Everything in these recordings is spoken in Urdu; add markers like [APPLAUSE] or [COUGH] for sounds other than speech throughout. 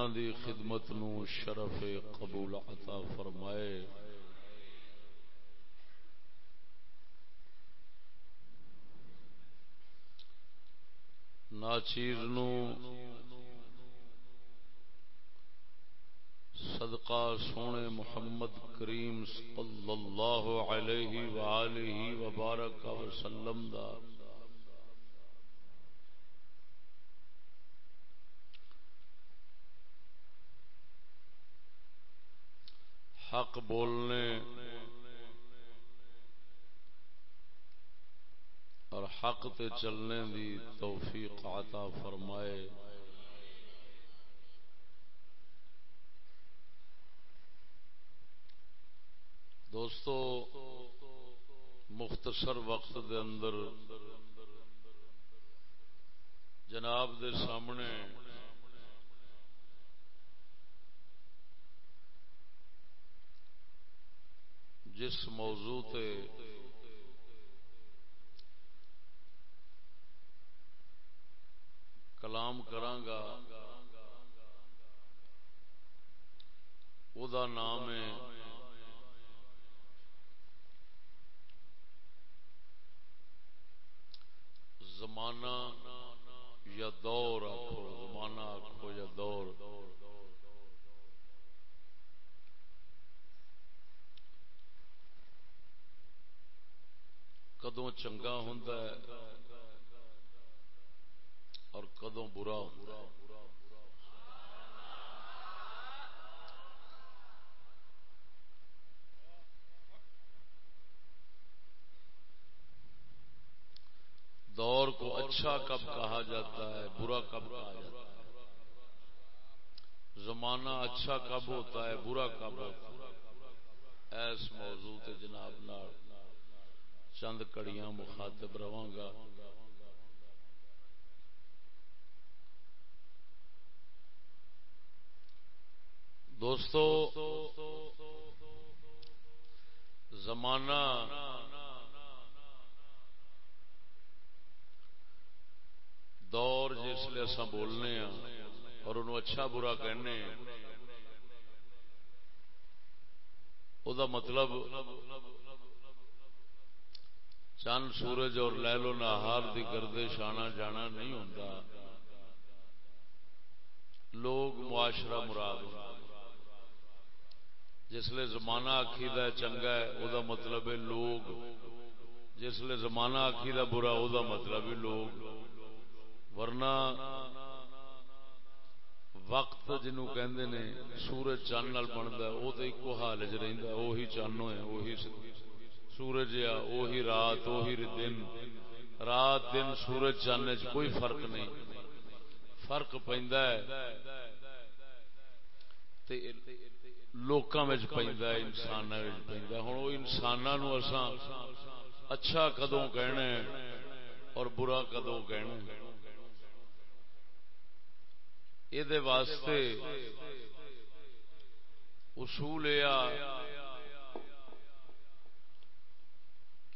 انہوں دی خدمت نو شرف قبول عطا فرمائے۔ ناچیر نو صدقہ سونے محمد کریم صلی اللہ علیہ وآلہ وبارک وسلم دا حق بولنے اور حق تے چلنے دی توفیق عطا فرمائے۔ دوستو، مختصر وقت دے اندر جناب دے سامنے جس موضوع تے کلام کرانگا او دا نام ہے زمانہ یا دور آخو زمانہ آخو یا دور۔ کدوں چنگا ہوں اور کدوں برا ہوں دور کو اچھا کب کہا جاتا ہے، برا کب کہا جاتا ہے۔ زمانہ اچھا کب ہوتا ہے، برا کب ہوتا ہے۔ ایس موضوع تے جناب نال۔ چند کڑیاں مخاطب رواں گا۔ دوستو، زمانہ دور جس لیے اصا بولنے ہاں اور انہوں اچھا برا کہنے ہاں، او دا مطلب چند سورج اور لہلو نہار دی گردش آنا جانا نہیں ہوتا لوگ معاشرہ مراد جس لیے زمانہ آخیدہ چنگا ہے، او دا مطلب ہے لوگ۔ جس لیے زمانہ آخیدہ برا، او دا مطلب ہے لوگ۔ ورنہ وقت جنو کہندے نے سورج چند نال بنتا ہے وہ تو ایک حال چ رہتا وہی چن ہے وہی سورج آ وہی رات وہی دن۔ رات، دن، سورج چن چ کوئی فرق نہیں۔ فرق پہنتا ہے۔ لوکاں پہنتا ہے انسان پہنتا ہوں وہ انسانوں اچھا کدوں کہنا اور برا کدوں کہنا یہ واسطے اصول یہ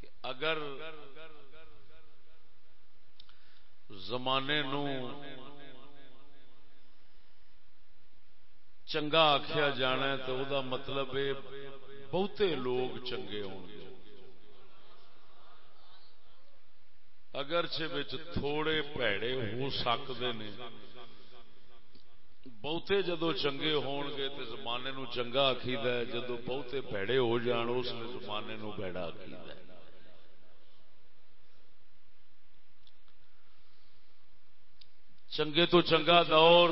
کہ اگر زمانے نو چنگا آخیا جانا ہے تو دا مطلب ہے بہتے لوگ چنگے ہوں گے۔ اگرچہ تھوڑے پیڑے ہو سکتے ہیں بہتے جدو چنگے ہون گے تو زمانے نو چنگا آخید ہے، جدو بہتے پیڑے ہو جان، اس نے زمانے نو پیڑا آخید ہے۔ چنگے تو چنگا دور،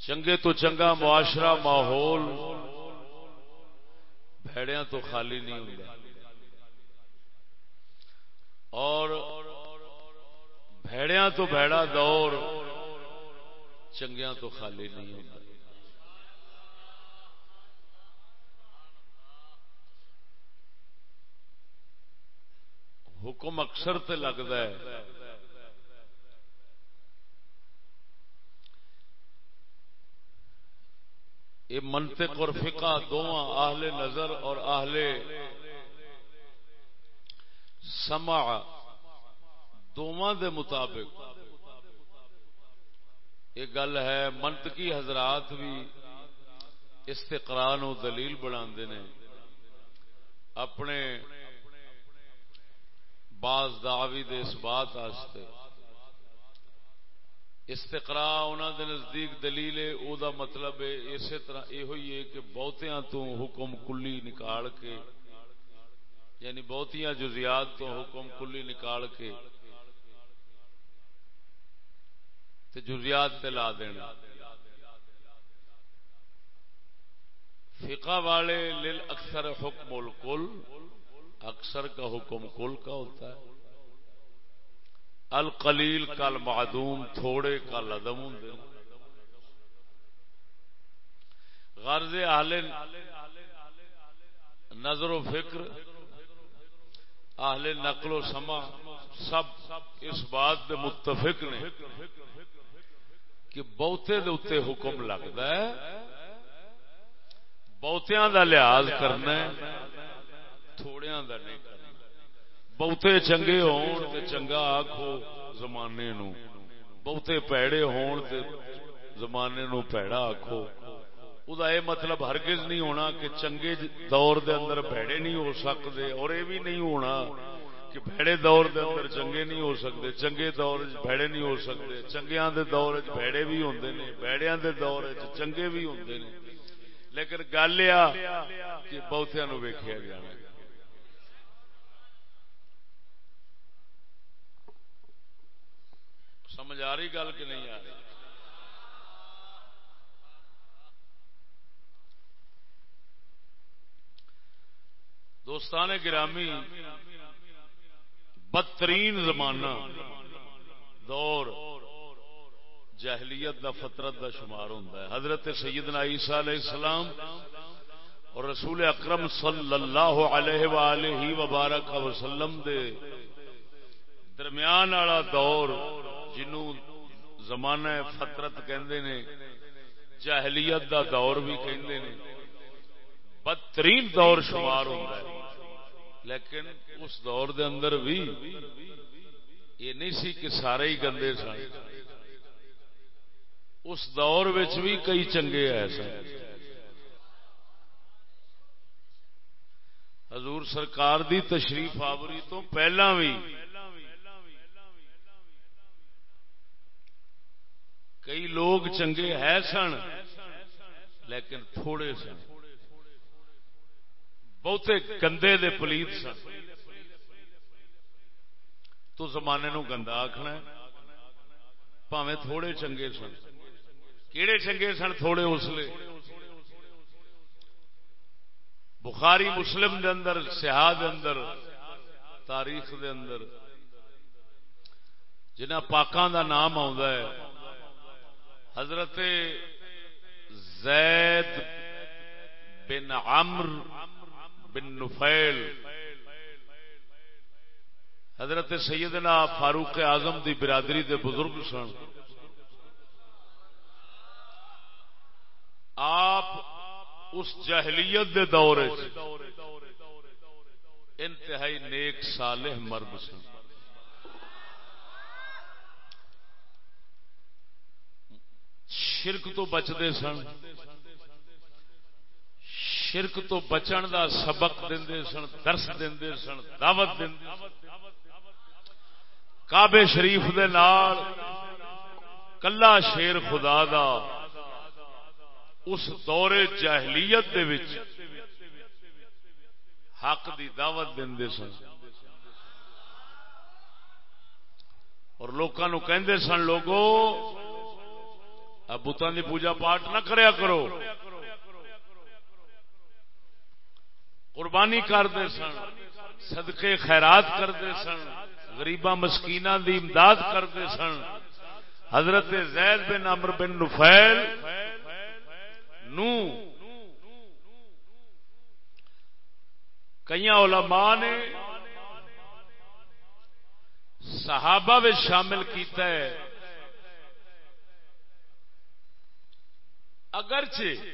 چنگے تو چنگا معاشرہ ماحول بھڑیاں تو خالی نہیں ہوتا اور بھڑیاں تو بھڑا دور، چنگیاں تو خالی نہیں ہوتا حکم اکثر تے لگتا ہے یہ منطق اور فقہ دونوں آہل نظر اور آہل سمع دونوں دے مطابق۔ یہ گل ہے منطقی حضرات بھی استقرا نو دلیل بنا اپنے بعض دعوی دے اس بات آستے استقرا انہوں دے نزدیک دلیل او دا مطلب ہے، اسی طرح یہ ہوئی ہے کہ بہتیاں تو حکم کلی نکال کے یعنی بہتیاں جزیات تو حکم کلی نکال کے، تے جزیات تے لا دینا فقہ والے، لل اکثر حکم الکل، اکثر کا حکم کل کا ہوتا ہے۔ القلیل کل معدوم، تھوڑے کا لدم ہوں۔ غرض اہل نظر و فکر، اہل نقل و سما سب اس بات دے متفق نے کہ بہتے دے اتنے حکم لگتا ہے۔ بہتیاں دا لحاظ کرنا ہے، تھوڑیاں دا نہیں کرنا۔ بہتے چنگے ہون تے چنگا آخو زمانے نو بہتے پیڑے ہون تے زمانے نو پیڑا آخو دا یہ مطلب ہرگز نہیں ہونا کہ چنگے دور دے اندر پیڑے نہیں ہو سکتے اور یہ بھی نہیں ہونا کہ بھڑے دور دے اندر چنگے نہیں ہو سکتے چنگے دور بھڑے نہیں ہو سکتے چنگیاں دے دور بھڑے بھی ہوندے نے بھڑیاں دے دور چنگے بھی ہوندے نے لیکن گل یہ کہ بہتیا نو ویکیا گیا سمجھ آ رہی گل کہ نہیں آ رہی؟ دوستان گرامی، بدترین زمانہ دور جہلیت دا فطرت دا شمار ہوتا ہے۔ حضرت سیدنا عیسیٰ علیہ السلام اور رسول اکرم صلی اللہ علیہ وآلہ وبارک وسلم دے درمیان والا دور جنوں زمانہ فطرت کہندے نے، جاہلیت دا دور بھی کہندے نے۔ بدترین دور شمار ہوتا ہے۔ لیکن اس دور دے اندر بھی یہ نہیں سی کہ سارے ہی گندے سن۔ اس دور وچ بھی کئی چنگے سن حضور سرکار دی تشریف آوری تو پہلا بھی کئی لوگ چنگے ہے سن، لیکن تھوڑے سن۔ بہتے گندے دے پلیت سن۔ تو زمانے نو گندا آخنا پاوے تھوڑے چنگے سن۔ کہڑے چنگے سن تھوڑے اسلے بخاری مسلم دے اندر، سیاح اندر، تاریخ دے اندر، جنہ پاکاں دا نام ہے حضرت زید بن عمر بن نفیل، حضرت سیدنا فاروق اعظم دی برادری دے بزرگ سن۔ آپ اس جہلیت دے دور انتہائی نیک صالح مرد سن۔ شرک تو بچتے سن۔ شرک تو بچن دا سبق دے سن، درس دے سن، دعوت دے کعبے شریف دے نال کلا شیر خدا دا اس دور جاہلیت دے وچ حق دی دعوت دے سن۔ اور لوگوں کہندے سن لوگو بتان دی پوجا پاٹ نہ کریا کرو۔ قربانی کرتے سن، صدقے خیرات کرتے سن، غریباں مسکینہ دی امداد کرتے سن۔ حضرت زید بن امر بن نفیل نو کئی علماء نے صحابہ میں شامل کیتا ہے۔ اگرچہ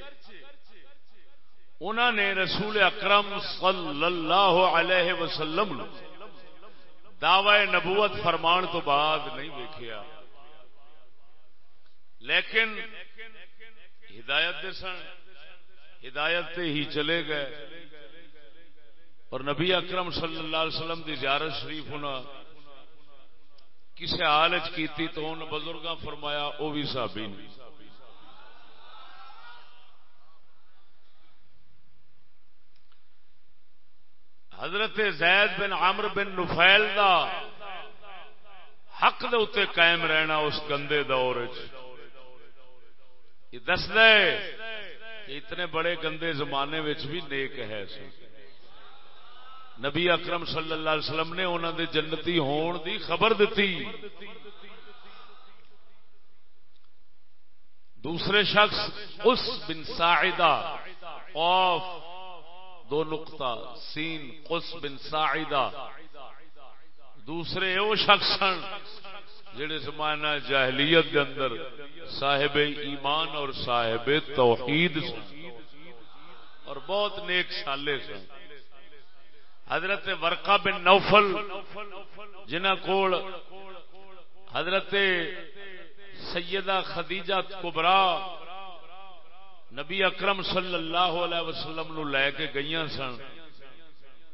انہوں نے رسول اکرم صلی اللہ علیہ وسلم دعوی نبوت فرمان تو بعد نہیں دیکھا لیکن ہدایت دے سن، ہدایت تے ہی چلے گئے۔ اور نبی اکرم صلی اللہ علیہ وسلم دی زیارت شریف ہونا کسی حال کی تو ان بزرگاں فرمایا وہ بھی صحابی نہیں حضرت زید بن عمر بن نفیل دا حق دے اتنے قائم رہنا اس گندے دور یہ دس دے کہ اتنے بڑے گندے زمانے بھی نیک ہے سی نبی اکرم صلی اللہ علیہ وسلم نے انہوں دے جنتی ہون دی خبر دیتی دوسرے شخص اس بن ساعدہ اوف دو نقطہ، سین، قس بن ساعدہ۔ دوسرے وہ شخص جڑے زمانہ جاہلیت کے اندر صاحب ایمان اور صاحب توحید سن۔ اور بہت نیک سالے سن۔ حضرت ورقا بن نوفل، جنہ کول حضرت سیدہ خدیجہ کبرا نبی اکرم صلی اللہ علیہ وسلم نو لے کے گئی سن۔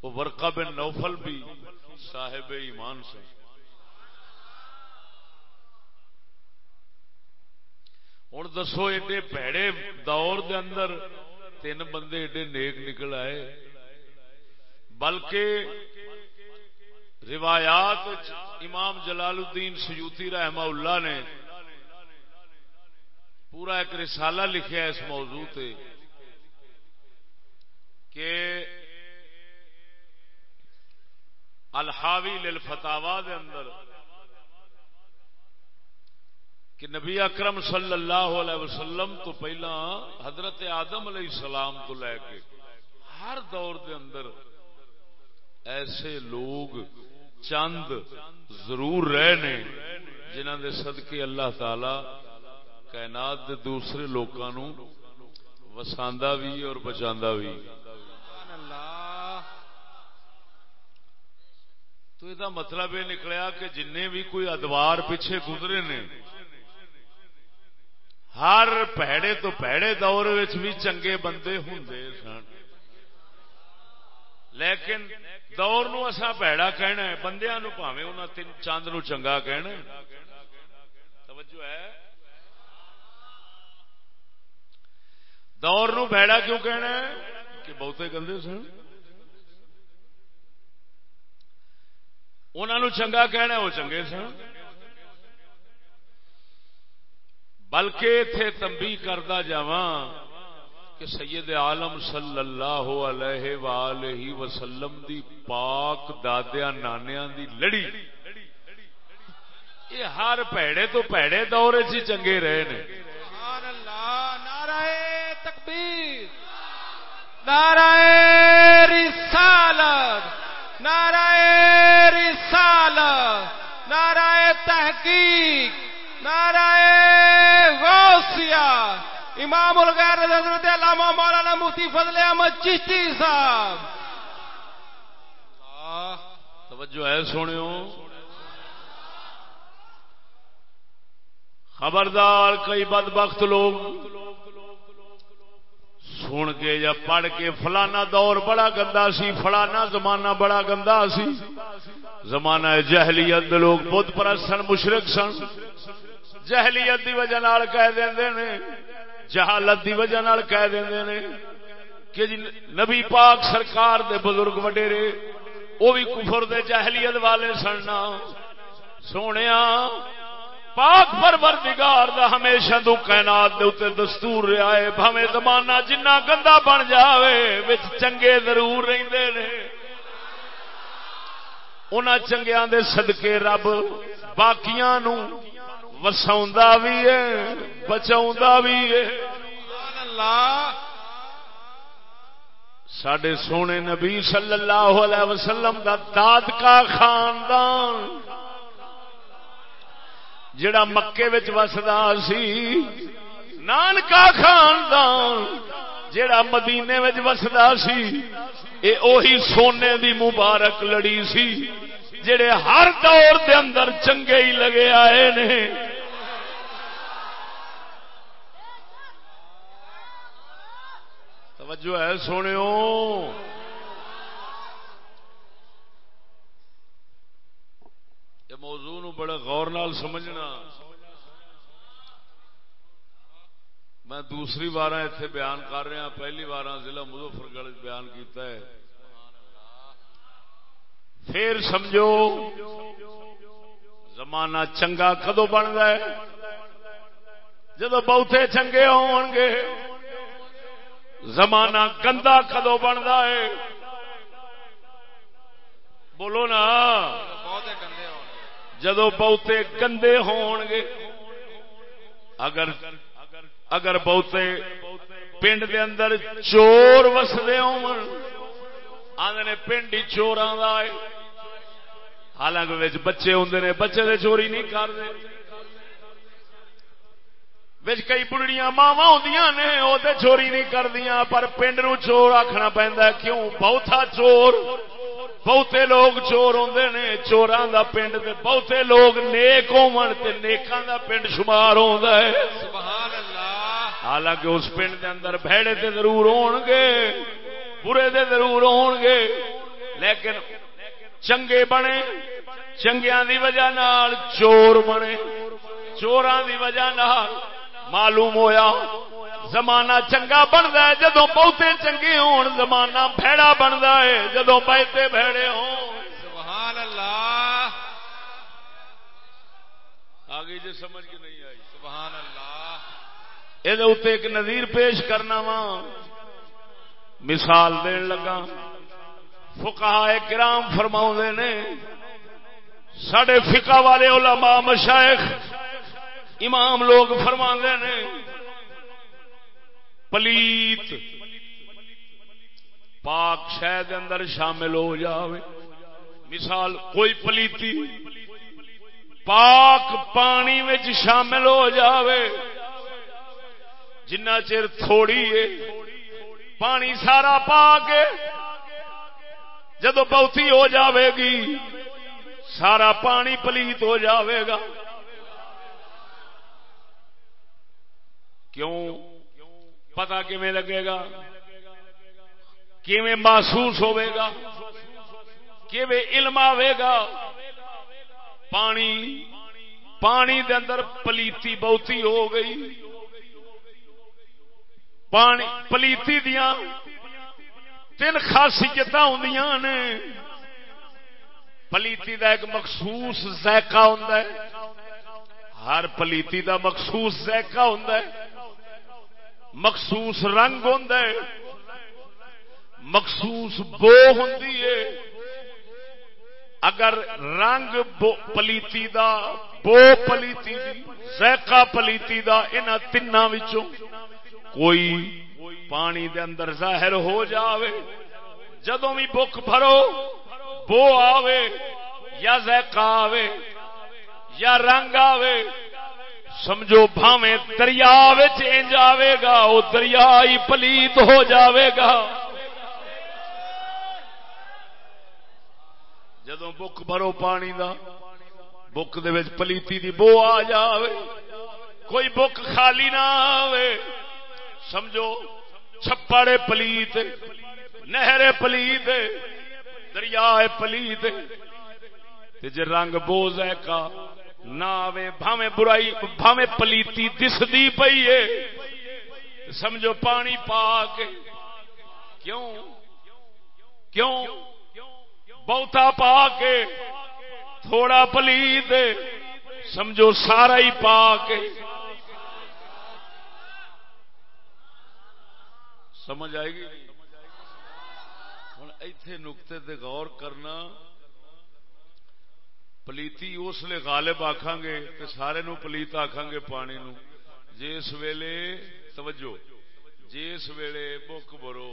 وہ ورقا بن نوفل بھی صاحب ایمان سن۔ ہوں دسو ایڈے پیڑے دور دے اندر تین بندے ایڈے نیک نکل آئے۔ بلکہ روایات امام جلال الدین سیوتی رحمہ اللہ نے پورا ایک رسالہ لکھا اس موضوع تے کہ الحاوی للفتاوا دے اندر کہ نبی اکرم صلی اللہ علیہ وسلم تو پہلا حضرت آدم علیہ السلام تو لے کے ہر دور دے اندر ایسے لوگ چند ضرور رہے نے جنہ دے صدقے اللہ تعالی کائنات دے دوسرے لوگوں وساندا بھی اور بچاندا بھی تو یہ مطلب یہ نکلیا کہ جن بھی کوئی ادوار پیچھے گزرے نے ہر پیڑے تو پیڑے دور بھی چنگے بندے ہوں سن۔ لیکن دور نو اسا پیڑا کہنا ہے بندیا نو پاوے انہوں تین چاند نو چنگا کہنا توجہ ہے۔ دور نو پیڑا کیوں کہنا ہے؟ کہ بہتے گندے سن۔ انہوں چنگا کہنا وہ چنگے سن۔ بلکہ اتے تمبی کردہ جا کہ سید عالم صلی اللہ علیہ وآلہ وسلم دی پاک دادیا نانیا دی لڑی۔ یہ ہر پیڑے تو پیڑے دور چ چنگے رہے نے۔ سبحان اللہ. نعرہ تکبیر. نعرہ رسالت. نعرہ رسالت. نعرہ تحقیق. نعرہ غوثیہ. امام الغیر حضرت علامہ مولانا مفتی فضل احمد چشتی صاحب. توجہ ہے سنو خبردار، کئی بدبخت لوگ۔ سن کے یا پڑھ کے فلانا دور بڑا گندا سی، فلانا زمانہ بڑا گندا سی۔ زمانہ جہلیت لوگ بت پرست سن مشرق سن۔ جہلیت دی وجہ کہہ دیں نے، جہالت دی وجہ کہہ دیں نے کہ جی نبی پاک سرکار دے بزرگ وڈیرے وہ بھی کفر دے جہلیت والے سننا سونے پاک پروردگار دا ہمیشہ دو کائنات دے اوتے دستور رہا ہے بھاویں زمانہ جنہ گندا بن جاوے، وچ چنگے ضرور رہندے نے۔ انہاں چنگیاں دے صدقے رب باقیاں نو وساؤں بھی ہے بچاؤں بھی ہے۔ سڈے سونے نبی صلی اللہ علیہ وسلم کا داد کا خاندان جڑا مکے وسدا سی، نانکا خاندان جڑا مدینے وسدا سی، اے اوہی سونے دی مبارک لڑی سی، جڑے ہر دور دے اندر چنگے ہی لگے آئے نے۔ توجہ ہے سونے موضوع نو بڑا غور نال سمجھنا۔ میں دوسری بار اتنے بیان کر رہا ہاں، پہلی بار ضلع مظفر گڑھ بیان کیتا ہے۔ پھر سمجھو، زمانہ چنگا کدو بنتا ہے؟ جدو بہتے چنگے ہون گے، زمانہ گندا کدو بنتا ہے؟ بولو نا۔ جدو بہتے گندے ہون گے اگر اگر بہتے پنڈ دے اندر چور وسدے آدھے پنڈ ہی چور چوراں حالانکہ بچے ہوں نے، بچے دے چوری نہیں کرتے کئی بڑھڑیاں ماوا ہوں نے وہ چوری نہیں کردیا پر پنڈ نو چور آخنا پہنتا کیوں؟ بہتا چور۔ بہتے لوگ چور ہوں نے چوراں دا پنڈ تے بہتے لوگ نیک ہون تے نیکاں دا پنڈ شمار ہوندا ہے۔ سبحان اللہ۔ حالانکہ اس پنڈ دے اندر بھڑے تے ضرور ہون گے برے دے ضرور ہون گے لیکن چنگے بنے چنگیاں دی وجہ نال چور بنے۔ چوراں دی وجہ نال معلوم ہویا زمانہ چنگا بنتا ہے جدو بہتے چنگے ہون زمانہ بھڑا بنتا ہے جدو بہتے بھڑے سبحان اللہ۔ آگے جی سمجھ کے نہیں آئی۔ سبحان اللہ۔ یہ ایک نظیر پیش کرنا وا۔ مثال دین لگا۔ فکا کرام فرما نے سڈے فکا والے علماء مشائخ امام لوگ فرما نے پلیت۔ پاک شہد اندر شامل ہو جاوے۔ مثال کوئی پلیتی۔ پاک پانی میں شامل ہو جاوے۔ جنہ چر تھوڑی ہے۔ پانی سارا پا کے جدو بہتی ہو جاوے گی، سارا پانی پلیت ہو جاوے گا۔ کیوں؟ پتا کیویں لگے گا؟ کیویں محسوس ہوے گا؟ کیویں علم آئے گا؟ پانی پانی دے اندر پلیتی بہتی ہو گئی۔ پانی، پلیتی دیا تین خاصیت ہوں نے۔ پلیتی دا ایک مخصوص ذائقہ ہوں ہر پلیتی دا مخصوص ذائقہ ہوں مخصوص رنگ ہوں مخصوص بو ہوں اگر رنگ پلیتی دا، بو پلیتی ذائقہ پلیتی دا ان تین کوئی پانی دے اندر ظاہر ہو جاوے، جدوں بھی بک بھرو، بو آوے یا ذائقہ آوے یا رنگ آوے سمجھو بھاوے دریا انج آئے گا وہ دریا ہی پلیت ہو جاوے گا جدو بک بھرو پانی دا بک دے پلیتی دی بو آ جاوے۔ کوئی بک خالی نہ آوے۔ سمجھو چھپڑے پلیت نہرے پلیت دریا پلیت جی رنگ بوز ہے کا نہ آوے، بھاویں برائی، بھاویں پلیتی دسدی پئی ہے سمجھو پانی پا کے۔ کیوں؟ کیوں؟ بہتا پا کے۔ تھوڑا پلیت سمجھو سارا ہی پا کے۔ سمجھ آئے گی؟ ہوں ایتھے نقطے تے غور کرنا۔ پلیتی اس لیے غالب آخان گے تو سارے نو پلیت آخان گے پانی نو جس ویلے توجہ جس ویلے بک برو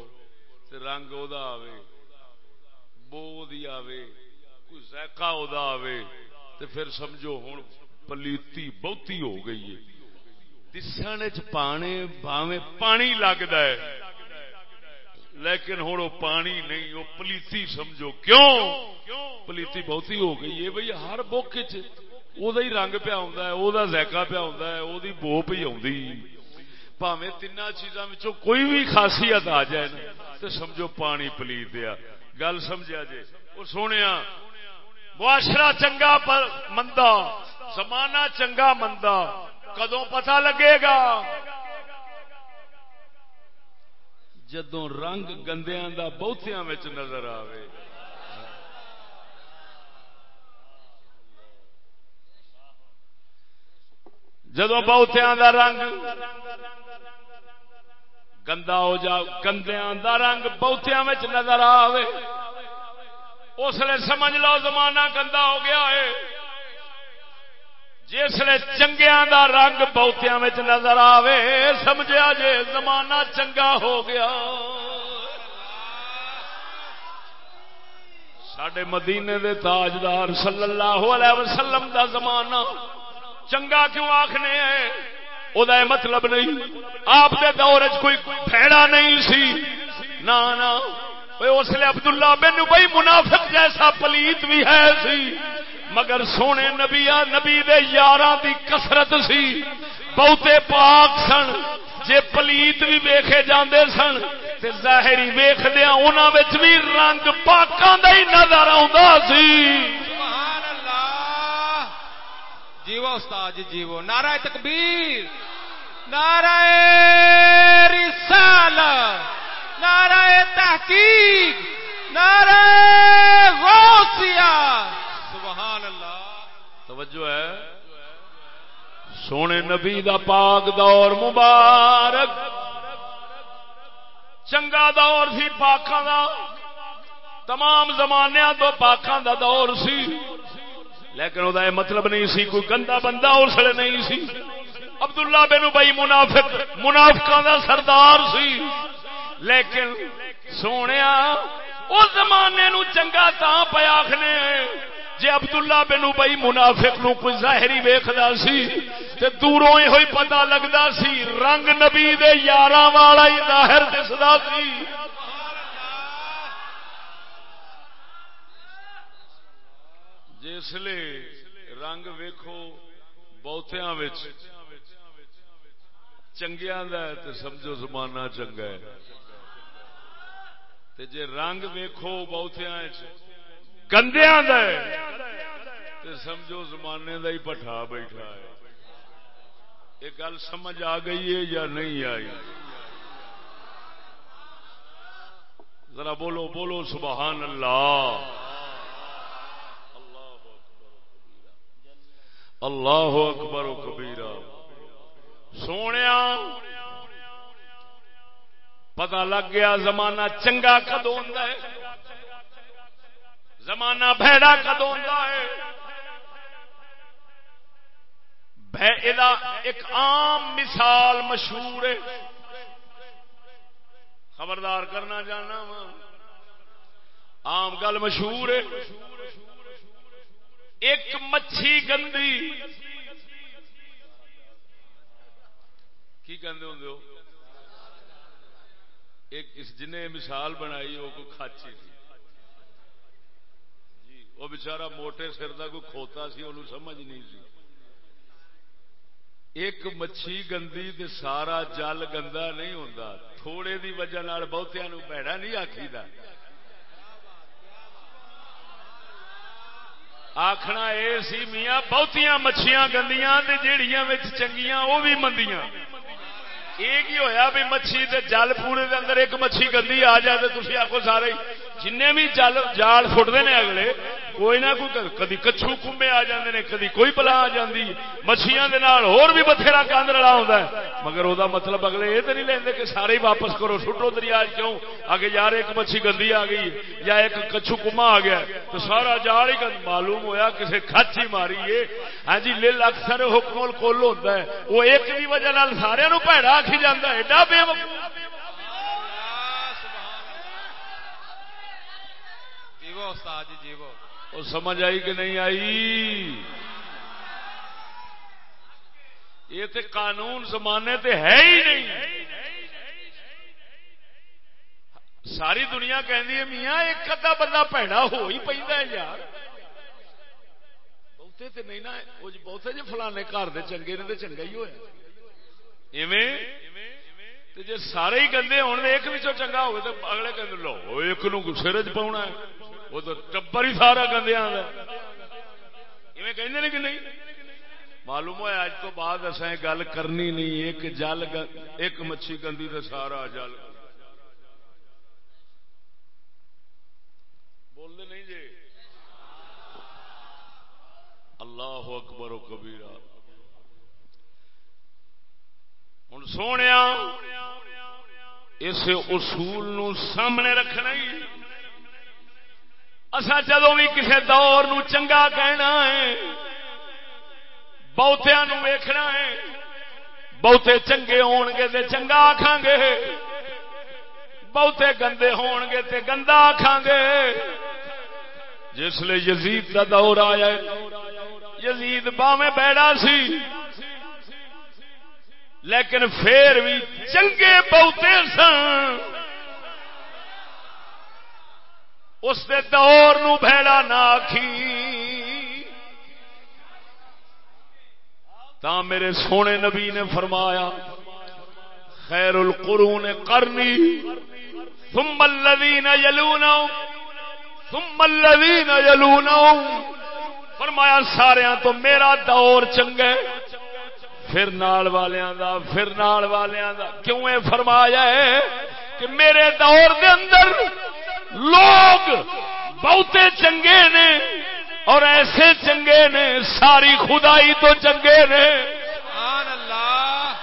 تے رنگ او دا آوے بو دی آوے کوئی ذائقہ او دا آوے تے پھر سمجھو ہوں پلیتی بہتی ہو گئی ہے دسن چ پانے باویں پانی لگتا ہے لیکن ہوں وہ پانی نہیں، وہ پلیتی سمجھو۔ کیوں؟ پلیتی بہت ہی ہو گئی۔ ہے بھائی ہر بک ہی رنگ پیا ذائقہ پیا بو پی پاوے تین چیزاں کوئی بھی خاصیت آ جائے نا تو سمجھو پانی پلی دیا۔ گل سمجھا جی وہ سونے معاشرہ چنگا پر مندا، زمانہ چنگا مندا کدو پتا لگے گا؟ جدو رنگ گندیاں دا بہتیاں نظر آئے جدو بہتیا دا رنگ گندا ہو جا گندیا دا رنگ بہتیا نظر آئے اس لیے سمجھ لو زمانہ گندا ہو گیا ہے۔ جسے چنگیا دا رنگ بہتیا نظر آوے سمجھا جے زمانہ چنگا ہو گیا۔ سڈے مدینے دے تاجدار صلی اللہ علیہ وسلم دا زمانہ چنگا کیوں آخنے وہ مطلب نہیں۔ آپ دے دور چ کوئی پھیڑا نہیں سی۔ نا نا اس لیے عبداللہ بن بھائی منافق جیسا پلیت بھی ہے سی۔ مگر سونے نبیا نبی دے یاراں دی کسرت سی۔ بہتے پاک سن۔ جے پلیت بھی ویکھے جاندے سن، تے ظاہری ویکھدیا انہاں وچ بھی رنگ پاکاں دا ہی نظر آوندا سی۔ جیو استاد جی، جیو نعرہ تکبیر۔ نعرہ رسالت۔ نعرہ تحقیق۔ نعرہ غوثیہ۔ سبحان اللہ توجہ ہے۔ سونے نبی دا پاک دور مبارک۔ چنگا دور سی پاکاں دا۔ تمام زمانیاں تو پاکاں دا دور سی۔ لیکن وہ مطلب نہیں سی، کوئی گندا بندہ اسلے نہیں سی۔ عبداللہ بن بھائی منافق منافقا دا سردار سی۔ لیکن سونے اس زمانے نو چنگا تا پیا آخنے جی عبداللہ بن بھائی منافق نو کوئی ظاہری ویختا سی تے دوروں یہ ہوئی پتا لگتا سی، رنگ نبی دے یارہ والا ہی ظاہر دسدا سی۔ جس لے رنگ ویکھو، بہتیاں وچ بہتیا چنگیا تو سمجھو زمانہ چنگا ہے۔ تے جے رنگ ویکھو بہتیا گندیا سمجھو زمانے دا ہی پٹھا بیٹھا ہے۔ یہ گل سمجھ آ گئی ہے یا نہیں آئی؟ ذرا بولو بولو سبحان اللہ۔ اللہ اکبر و کبیرا سونے پتا لگ گیا زمانہ چنگا کدو ہے؟ زمانہ بھڑا کدو ہے؟ ایک عام مثال مشہور ہے۔ خبردار کرنا جانا وا۔ عام گل مشہور ہے۔ ایک مچھی گندی۔ کی کہتے ہوں ایک جن مثال بنائی وہ کوئی کھاچی تھی۔ وہ بچارا موٹے سر کا کوئی کھوتا سی، انہوں سمجھ نہیں سی۔ ایک مچھی گندی تے سارا جل گندا نہیں ہوتا تھوڑے دی وجہ بہتیا پیڑا نہیں آخی آخنا یہ سی میاں، بہتیاں مچھیاں گندیاں جیڑیاں چنگیاں وہ بھی مندیاں۔ ایک ہی ہویا بھی مچھی دے جل پورے دے اندر ایک مچھی گندی آ جائے تو تھی آخو سارے جن بھی جل جال فٹتے ہیں اگلے، کوئی نہ کوئی کدی کچھو کمبے آ جاندے نے، کدی کوئی پلا آ جاندی، مچھیاں دے نال اور بھی بتھیرا کاند رلا ہوندا ہے۔ مگر او دا مطلب اگلے یہ تو نہیں لیندے کہ سارے ہی واپس کرو سٹو دریا کیوں؟ آگے یار ایک مچھی گندی آ گئی، یا ایک کچھو کما آ گیا، تو سارا جال ہی معلوم ہویا کسے کھچ ہی ماری ہے ہاں جی لل اکثر حکم الکل ہوتا ہے۔ وہ ایک دی وجہ نال سارے نو بھڑا آکھی جاندا ہے، ایڈا بے جیو استاد جی جیو وہ سمجھ آئی کہ نہیں آئی؟ یہ تے قانون زمانے تے ہے ہی نہیں۔ ساری دنیا کہ میاں، ایک ادا بندہ پیڑا ہو ہی پہ یار۔ بہتے تے نہیں نا بہتے جی فلانے گھر دے چنگے نے تو چنگا ہی ہوا تے جے سارے ہی گندے ہون، ایک وچوں چنگا ہوئے تو اگلے کہندے، لو، ایک نو سر چ پاؤنا ہے۔ وہ تو ٹبر ہی سارا گندیاں کہ نہیں؟ معلوم ہوا اج تو بعد اساں گل کرنی نہیں، ایک جل ایک مچھی گندی تے سارا جل۔ بولتے نہیں جی؟ اللہ اکبر و کبیرہ۔ ہوں سونے اس اصول نو سامنے رکھنا ہی۔ اصا جدو بھی کسی دور نو چنگا کہنا ہے بہتیا ویخنا ہے، بہتے چنگے ہون گے تے چنگا آخان گے، بہتے گندے ہون گے تے گندا آخان گے۔ جس لیے یزید کا دور آیا یزید باویں بیڑا سی۔ لیکن پھر بھی چنگے بہتے سن۔ اس دے دور نو بھیڑا نہ آخی تا میرے سونے نبی نے فرمایا، خیر القرون کرنی ثم الذین یلونہم، ثم الذین یلونہم۔ فرمایا سارے تو میرا دور چنگے پھر نال والیاں دا، پھر نال والیاں دا۔ کیوں اے فرمایا ہے کہ میرے دور دے اندر لوگ بہتے چنگے نے اور ایسے چنگے نے ساری خدائی تو چنگے نے۔ سبحان اللہ۔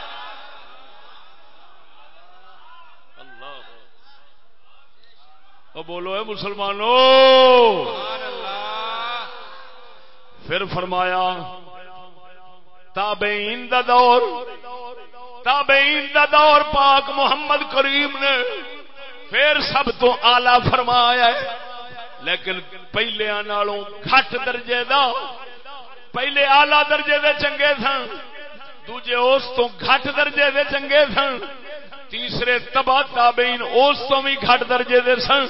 اللہ۔ بولو اے مسلمانوں۔ سبحان اللہ۔ پھر فرمایا تابعین دا دور تابعین دا دور پاک محمد کریم نے۔ پھر سب تو آلہ فرمایا ہے۔ لیکن پہلے نالوں گھٹ درجے دا۔ پہلے آلہ درجے دے چنگے سن، دوجے اس تو گھٹ درجے دے چنگے سن، تیسرے تبا تابعین اس تو بھی گھٹ درجے دے سن۔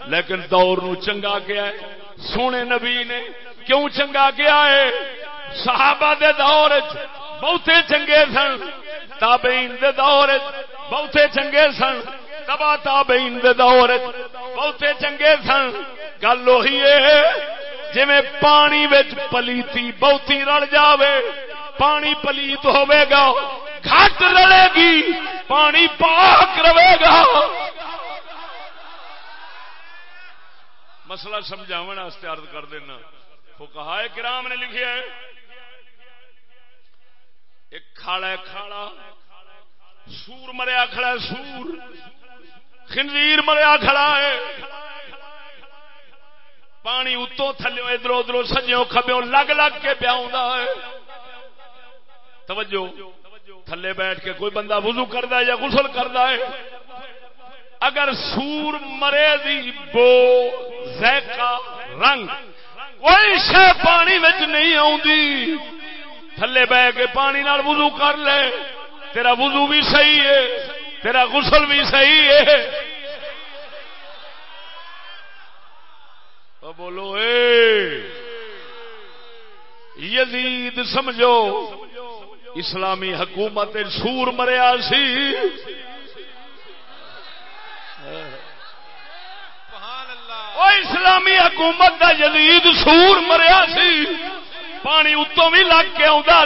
لیکن دور نو چنگا گیا ہے۔ سونے نبی نے کیوں چنگا گیا ہے؟ صحابہ دے دور چ بہتے چنگے سن۔ تابعین دے دور بہتے چنگے سن۔ تبا تابعین دے دور بہتے چنگے سن۔ گل وہی ہے جی پانی وچ پلیتی بہتی رل جاوے، پانی پلیت ہوے گا، گھٹ رلے گی، پانی پاک رہے گا۔ مسئلہ سمجھاون واسطے عرض کر دینا۔ فقہاء کرام نے لکھیا ہے ایک کھاڑا ہے کھاڑا۔ سور مریا کھڑا ہے سور۔ خنزیر مریا کھڑا ہے۔ پانی اتوں تھلو ادھر ادھر سجیوں کبیوں لگ لگ کے پیا ہے۔ توجہ۔ تھلے بیٹھ کے کوئی بندہ وضو کرتا ہے یا غسل کرتا ہے۔ اگر سور مرے دی بو ذائقہ رنگ، کوئی شہ پانی وچ نہیں آؤں تھلے بہ کے پانی نال وضو کر لے۔ تیرا وضو بھی صحیح ہے، تیرا غسل بھی صحیح ہے۔ بولو، اے۔ یزید سمجھو، اسلامی حکومت سور مریا سی۔ وہ اسلامی حکومت دا یزید سور مریا سی۔ پانی اتوں بھی لگ کے آ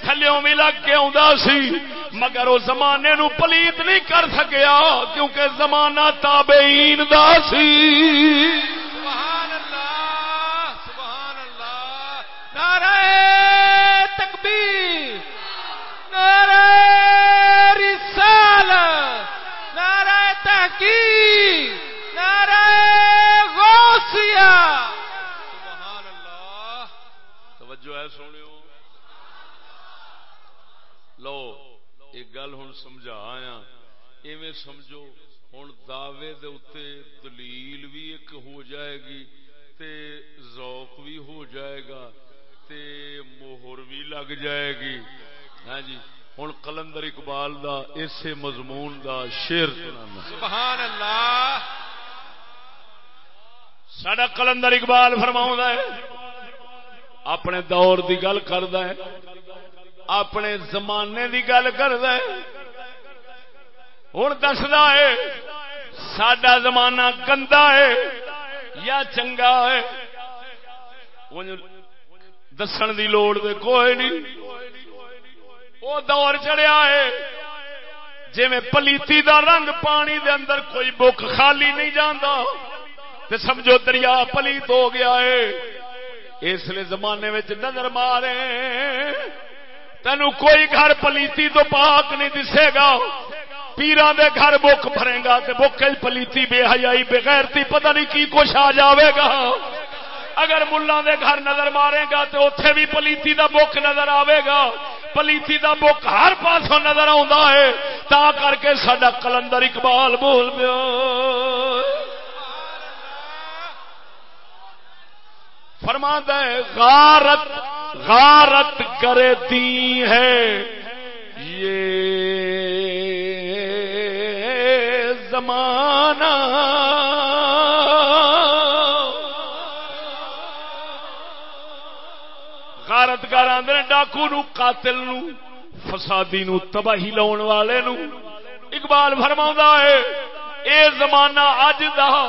تھلوں بھی لگ کے آ مگر وہ زمانے نو پلیت نہیں کر سکیا، کیونکہ زمانہ تابعین دا سی۔ سبحان اللہ سبحان اللہ۔ نعرہ تکبیر، نعرہ رسالت نعرہ تحقیق، نعرہ غوثیہ سبحان اللہ توجہ ہے سونے لو ایک گل ہوں سمجھا آیا۔ ایویں سمجھو ہوں دعوے دے اتے دلیل بھی ایک ہو جائے گی تے ذوق بھی ہو جائے گا تے موہر بھی لگ جائے گی۔ ہاں جی ہوں کلندر اقبال دا اسے مضمون دا شیر سبحان اللہ! سڈا کلندر اقبال فرماؤں ہے۔ اپنے دور دی گل کرد اپنے زمانے دی گل کرد ہوں دسدا ہے سڈا زمانہ گندا ہے یا چنگا ہے؟ دسن دی لوڑ دے کوئی نہیں۔ وہ دور چڑیا ہے جی میں پلیتی دا رنگ پانی دے اندر کوئی بک خالی نہیں جانا تو سمجھو دریا پلیت ہو گیا ہے۔ اس لیے زمانے میں نظر مارے۔ تینو کوئی گھر پلیتی تو پاک نہیں دسے گا۔ پیران دے گھر بک بھرے گا بک پلیتی بے حیائی بغیرتی پتہ نہیں کی کچھ آ جاوے گا۔ اگر ملا دے گھر نظر مارے گا تو اتے بھی پلیتی دا بک نظر آئے گا۔ پلیتی دا بک ہر پاسوں نظر ہے۔ تا کر کے سڈا کلندر اقبال بول پیا۔ فرما ہے، غارت غارت کرتی ہے۔ یہ زمانہ غارتگار آدھے ڈاکو نو، قاتل نو، فسادی نو، تباہی لاؤن والے نو۔ اقبال فرما ہے، اے زمانہ اج دا،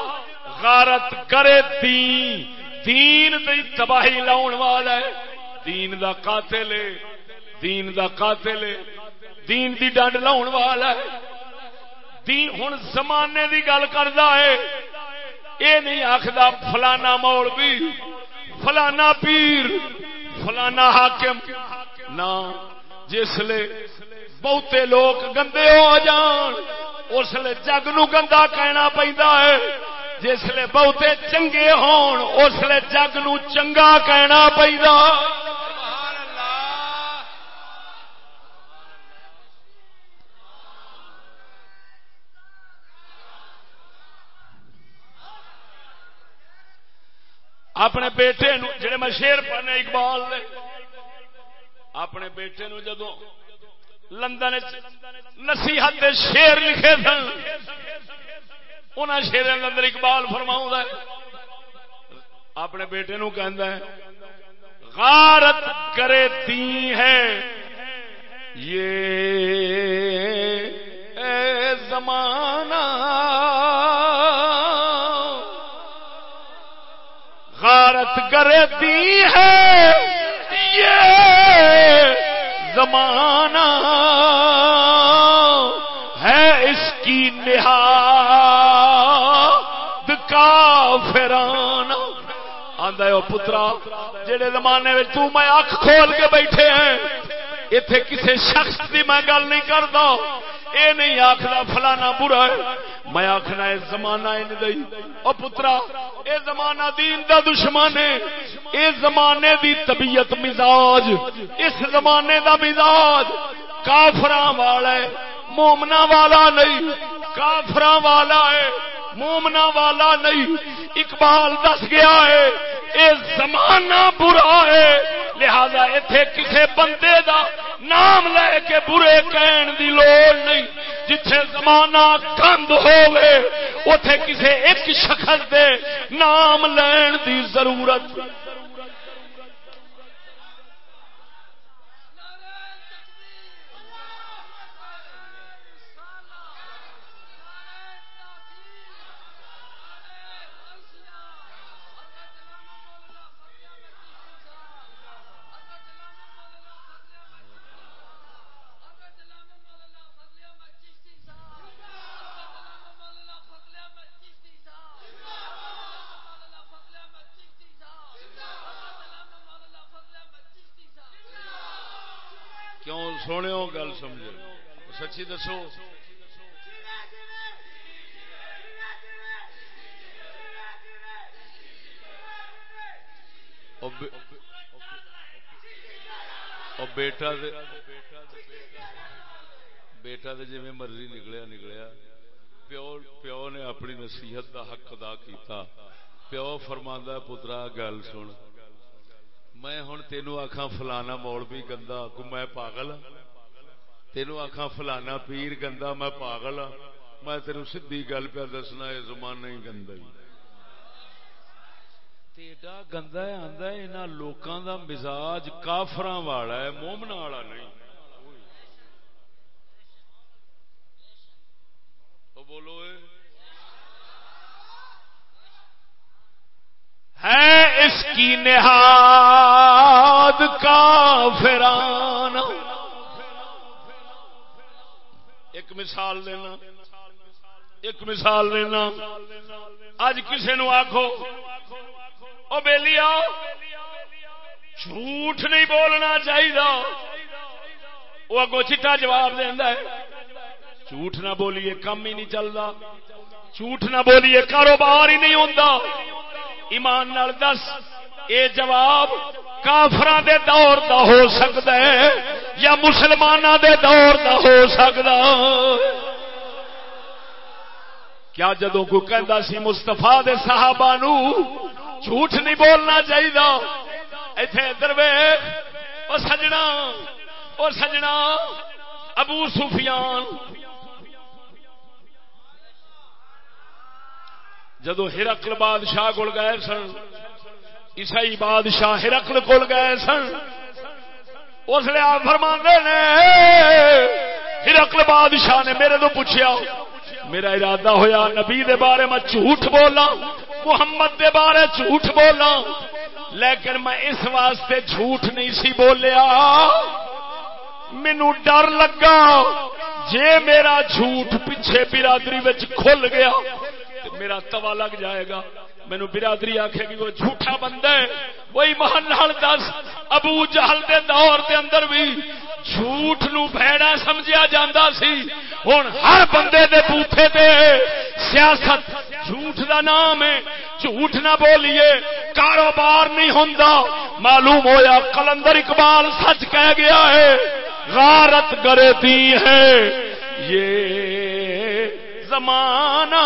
غارت کرے دین۔ دین دی تباہی لاؤن والا ہے۔ دین دا قاتل ہے۔ دین دا قاتل ہے۔ دین دی ڈنڈ لاؤن والا ہے۔ دین ہن زمانے دی گل کردا ہے۔ اے نہیں آخدا فلانا مولوی، فلانا پیر، فلانا حاکم۔ نہ جسے بہتے لوگ گندے ہو جان، اس لیے جگ نو گندا کہنا پہنتا ہے۔ جسے بہتے چنگے ہون، اس لیے جگ نو چنگا کہنا پہنتا اپنے بیٹے جڑے میں شیر پڑھنے اقبال نے، اپنے بیٹے نو جدو لندن نصیحت شیر لکھے سن ان شیر اندر اقبال فرماؤں اپنے بیٹے نو ہے، غارت کرے تی ہے۔ یہ زمانہ۔ غارت کرتی ہے۔ یہ زمانہ ہے اس کی نہاد فران آدھا پترا جہے زمانے میں تو میں اکھ کھول کے بیٹھے ہیں اتے کسی شخص کی میں گل نہیں کرتا اے نہیں آخر فلانا برا ہے، میں آخنا یہ زمانہ او پترا، اے زمانہ دین دا دشمن ہے، اے زمانے دی طبیعت مزاج، اس زمانے دا مزاج۔ کافر والا ہے مومنا والا نہیں۔ کافر والا ہے مومنا والا نہیں۔ اقبال دس گیا ہے، اے زمانہ برا ہے، لہذا اتے کسے بندے دا نام لے کے برے کہن دی لوڑ نہیں۔ جتھے زمانہ کند ہوئے اتے کسے ایک شخص دے نام لین دی ضرورت۔ سونے گل سمجھو سچی دسو۔ بیٹا بیٹا جی مرضی نکلیا نکلیا۔ پیو پیو نے اپنی نصیحت کا حق ادا کیتا۔ پیو فرما پترا، گل سن۔ میں ہوں تینوں آخا فلانا موڑ بھی گندا میں پاگل ہاں۔ تینو آخا فلانا پیر گندا میں پاگل ہاں۔ میں تیرو سی گل پہ دسنا یہ زمانہ ہی گندا ایڈا گندا آدھا یہاں لوگوں دا مزاج کافر والا ہے مومنا والا نہیں۔ بولو ہے اس کی نہاد کا مثال دینا۔ ایک مثال دینا۔ اج کسی نو آخو او بیلی آؤ جھوٹ نہیں بولنا چاہیے وہ اگو چٹا جواب دینا ہے۔ جھوٹ نہ بولیے، کم ہی نہیں چلتا جھوٹ نہ بولیے، کاروبار ہی نہیں ہوتا ایمان نال دس، اے جواب کافران دے دور دا ہو سکتا ہے یا مسلمانوں دے دور دا ہو سکتا کیا جدو کوئی کہہ سی مستفا دے صحابہ نو جھوٹ نہیں بولنا چاہیے ایتھے ادھر وے سجنا اور سجنا، ابو سفیان۔ جدو ہرکل بادشاہ کول گئے سن عیسائی بادشاہ ہرکل کول گئے سن۔ اس لیے آپ فرما نے ہرکل بادشاہ نے میرے تو پوچھا میرا ارادہ ہویا نبی دے بارے میں جھوٹ بولا محمد دے بارے جھوٹ بولا لیکن میں اس واسطے جھوٹ نہیں سی بولیا۔ مینو ڈر لگا، جے میرا جھوٹ پیچھے برادری کھل گیا، میرا توا لگ جائے گا۔ مینو برادری آخے گی وہ جھوٹا بندہ ہے، وہی محل دس۔ ابو جہل دے دور دے اندر بھی جھوٹ نو بھڑا سمجھا جاتا سی۔ ہوں ہر بندے دے بوتھے دے سیاست جھوٹ دا نام ہے۔ جھوٹ نہ بولیے، کاروبار نہیں ہوں معلوم ہویا کلندر اقبال سچ کہہ گیا ہے، غارت کرتی ہے۔ یہ زمانہ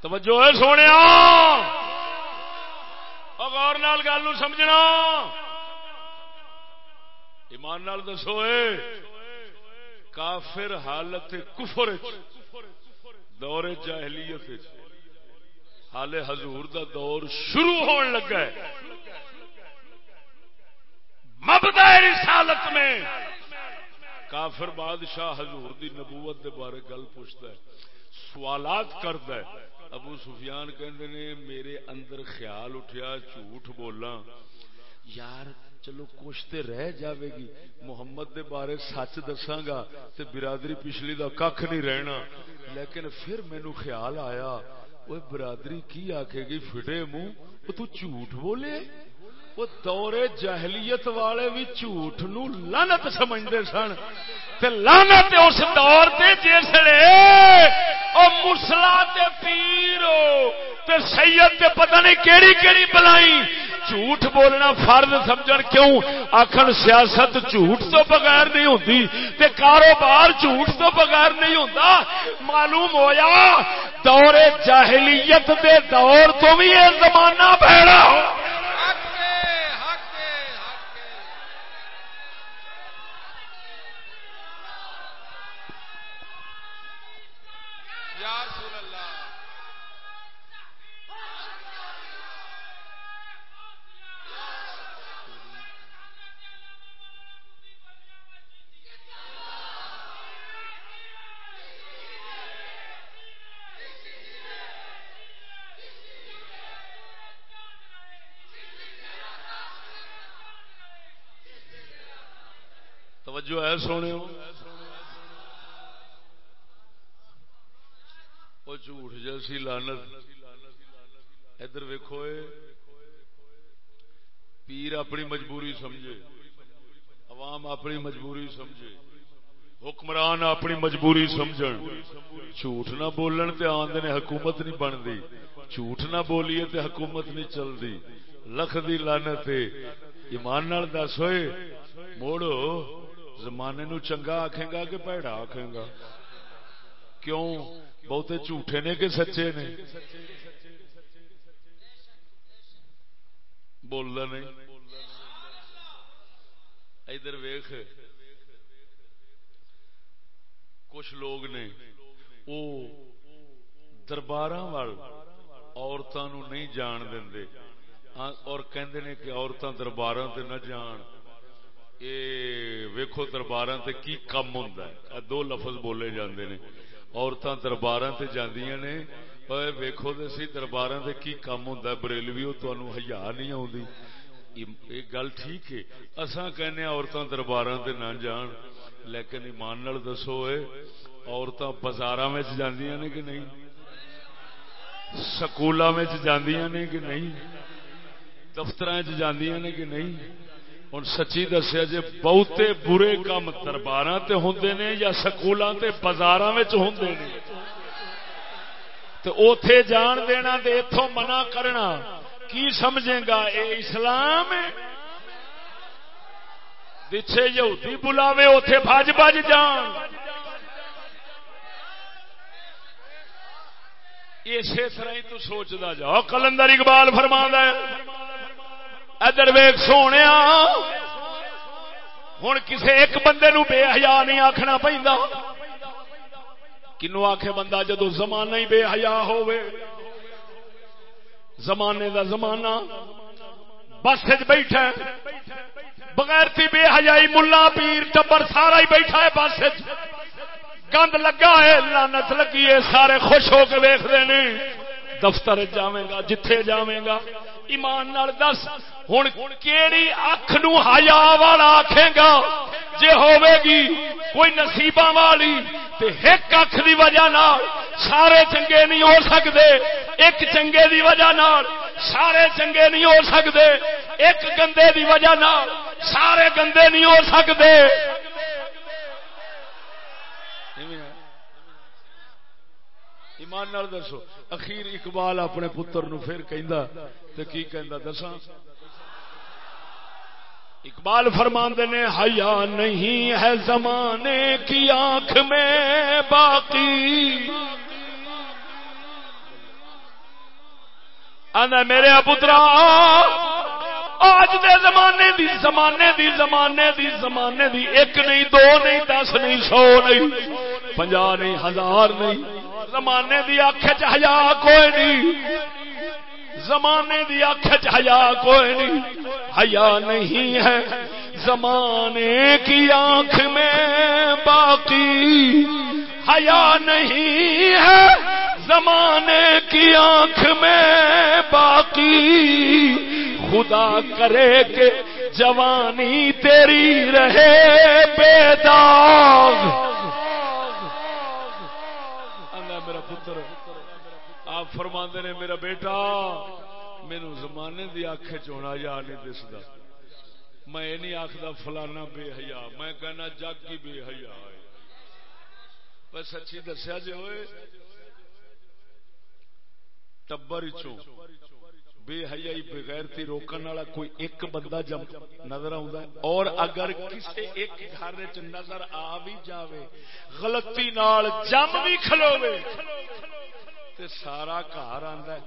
توجہ ہے سونے غور نال گل سمجھنا۔ ایمان نال دسو کافر حالت کفر دور جاہلیت حال حضور دا دور شروع ہون لگا ہے۔ مبدا رسالت میں۔ کافر بادشاہ حضور دی نبوت دے بارے گل پوچھتا ہے، سوالات کرتا ہے۔ ابو سفیان کہندے نے، میرے اندر خیال اٹھیا، جھوٹ بولا یار، چلو کچھ تے رہ جاوے گی۔ محمد دے بارے سچ دساں گا تے برادری پچھلی دا ککھ نہیں رہنا۔ لیکن پھر مینو خیال آیا وہ برادری کی آکھے گی فٹے منہ وہ تو جھوٹ بولے؟ وہ دور جہلیت والے بھی جھوٹ نو لانت سمجھتے سن لانت اس دور تے جسے او مسلا تے پیر تے سید تے پتہ نہیں کیڑی کیڑی بلائی جھوٹ بولنا فرض سمجھ کیوں آخر سیاست جھوٹ تو بغیر نہیں ہوتی تے کاروبار جھوٹ تو بغیر نہیں ہوتا معلوم ہویا دور جاہلیت دے دور تو بھی یہ زمانہ بہڑا ہو جو ہے سونے وہ جھوٹ جیسی لانت ادھر ویکو پیر اپنی مجبوری سمجھے۔ عوام اپنی مجبوری سمجھے۔ حکمران اپنی مجبوری سمجھ جھوٹ نہ بولن تے آدھے نے حکومت نہیں بنتی جھوٹ نہ بولیے تے حکومت نہیں چلتی لکھ دی لانت ایمان دس ہوئے۔ موڑو۔ زمانے نو چنگا آخے گا کہ پیڑا آخے گا کیوں؟ بہتے جھوٹے نے کہ سچے نے؟ بولنا نہیں۔ ادھر ویخ کچھ لوگ نے وہ دربار عورتوں نہیں جان دے اور کہندے نے کہ عورتیں دربار سے نہ جان۔ یہ ویکو دربار سے کی کم ہوں دو لفظ بولے جاندے نے۔ عورتیں دربار سے جاندیاں نے۔ ویکو تو سی دربار سے کی کم ہوں بریلوی تمہیں ہزار نہیں آتی یہ گل ٹھیک ہے۔ اصا کہنے عورتیں دربار سے نہ جان، لیکن ایمان نال دسو عورتیں بازار جاندیاں نے کہ نہیں؟ سکول جاندیاں نے کہ نہیں؟ دفتر جاندیاں نے کہ نہیں؟ ہوں سچی دسیا جی بہتے برے کام دربار سے ہوں نے یا سکولوں سے بازار ہوں تو اتے جان دینا تو اتوں منع کرنا، کی سمجھے گا؟ اے اسلام پچھے یہودی بلاوے اتے بج بج جان۔ اسی طرح ہی تو سوچتا جاؤ، کلندر اقبال فرما ہے ادر ویگ سونے ہوں کسے ایک بندے نو بے حیا نہیں آخنا پہ کنو آخ بندہ جدو زمانہ ہی بے حیا ہوئے زمانے دا زمانہ، بس بیٹھا بغیر تھی بے حیائی ملا پیر، ٹبر سارا ہی بیٹھا ہے بس گند لگا ہے لانت لگی ہے، سارے خوش ہو کے ویخ رہے دفتر جاویں گا، جتھے جاویں گا۔ ایمان نال دس ہوں کیڑی اکھ نو ہایا والا آخے گا؟ جے ہوے گی کوئی نصیبہ والی، تے ایک اکھ دی وجہ نال سارے چنگے نہیں ہو سکتے ایک چنگے دی وجہ نال سارے چنگے نہیں ہو سکتے ایک گندے دی وجہ نال سارے گندے نہیں ہو سکتے ایمان نال دسو۔ اخیر اقبال اپنے پتر نو پھر کہندا، تے کی کہندا دساں؟ اقبال فرمان نے، حیا نہیں ہے زمانے کی آنکھ میں باقی۔ میرے پترا آج دے زمانے دی زمانے دی زمانے دی زمانے دی، ایک نہیں، دو نہیں، دس نہیں، سو نہیں، پنجا نہیں، ہزار نہیں۔ زمانے دی آخ چیا کوئی نہیں. زمانے دی اکھ حیا کوئی نہیں. حیا نہیں ہے. زمانے کی آنکھ میں باقی. حیا نہیں ہے. زمانے کی آنکھ میں باقی. خدا کرے کہ جوانی تیری رہے بے داغ میرا پتر آپ فرما نے، میرا بیٹا مینو زمانے دی آخ چونا یا نہیں دستا میں یہ نہیں آخر فلانا بے حیا، میں کہنا جگ کی بے حیا ہے۔ پر سچی دسیا جی ہوئے۔ ٹبر چو بے حیائی بغیر تھی روکن والا کوئی ایک بندہ جم نظر آتا ہے۔ اور اگر کسی ایک گھر نظر آ بھی جاوے، غلطی نال جم بھی کھلوے تے سارا گھر آندا ہے۔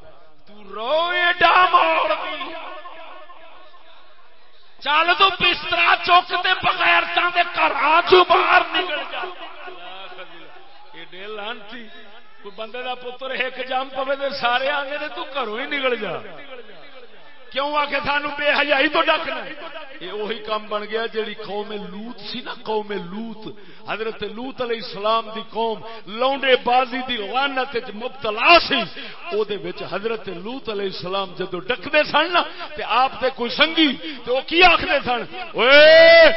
تو رو ایڈا موڑ دی۔ چل تو بستر چک دے بغیر تاں دے گھر چوں باہر نکل جا۔ ایڈے لانتی، کوئی بندے دا پتر ایک جام پوے تے سارے آندے نے تو گھروں ہی نکل جا۔ کیوں آ کے سانو بے حیائی تو ڈکنا یہ وہی کام بن گیا جیڑی قوم لوت سی نا، قوم لوت۔ حضرت لوت علیہ السلام دی قوم لونڈے بازی دی لعنت وچ مبتلا سی۔ او دے وچ حضرت لوت علیہ السلام جدو ڈکدے سن نا، تے آپ تے کوئی سنگی، تے او کی آکھدے سن؟ اوئے!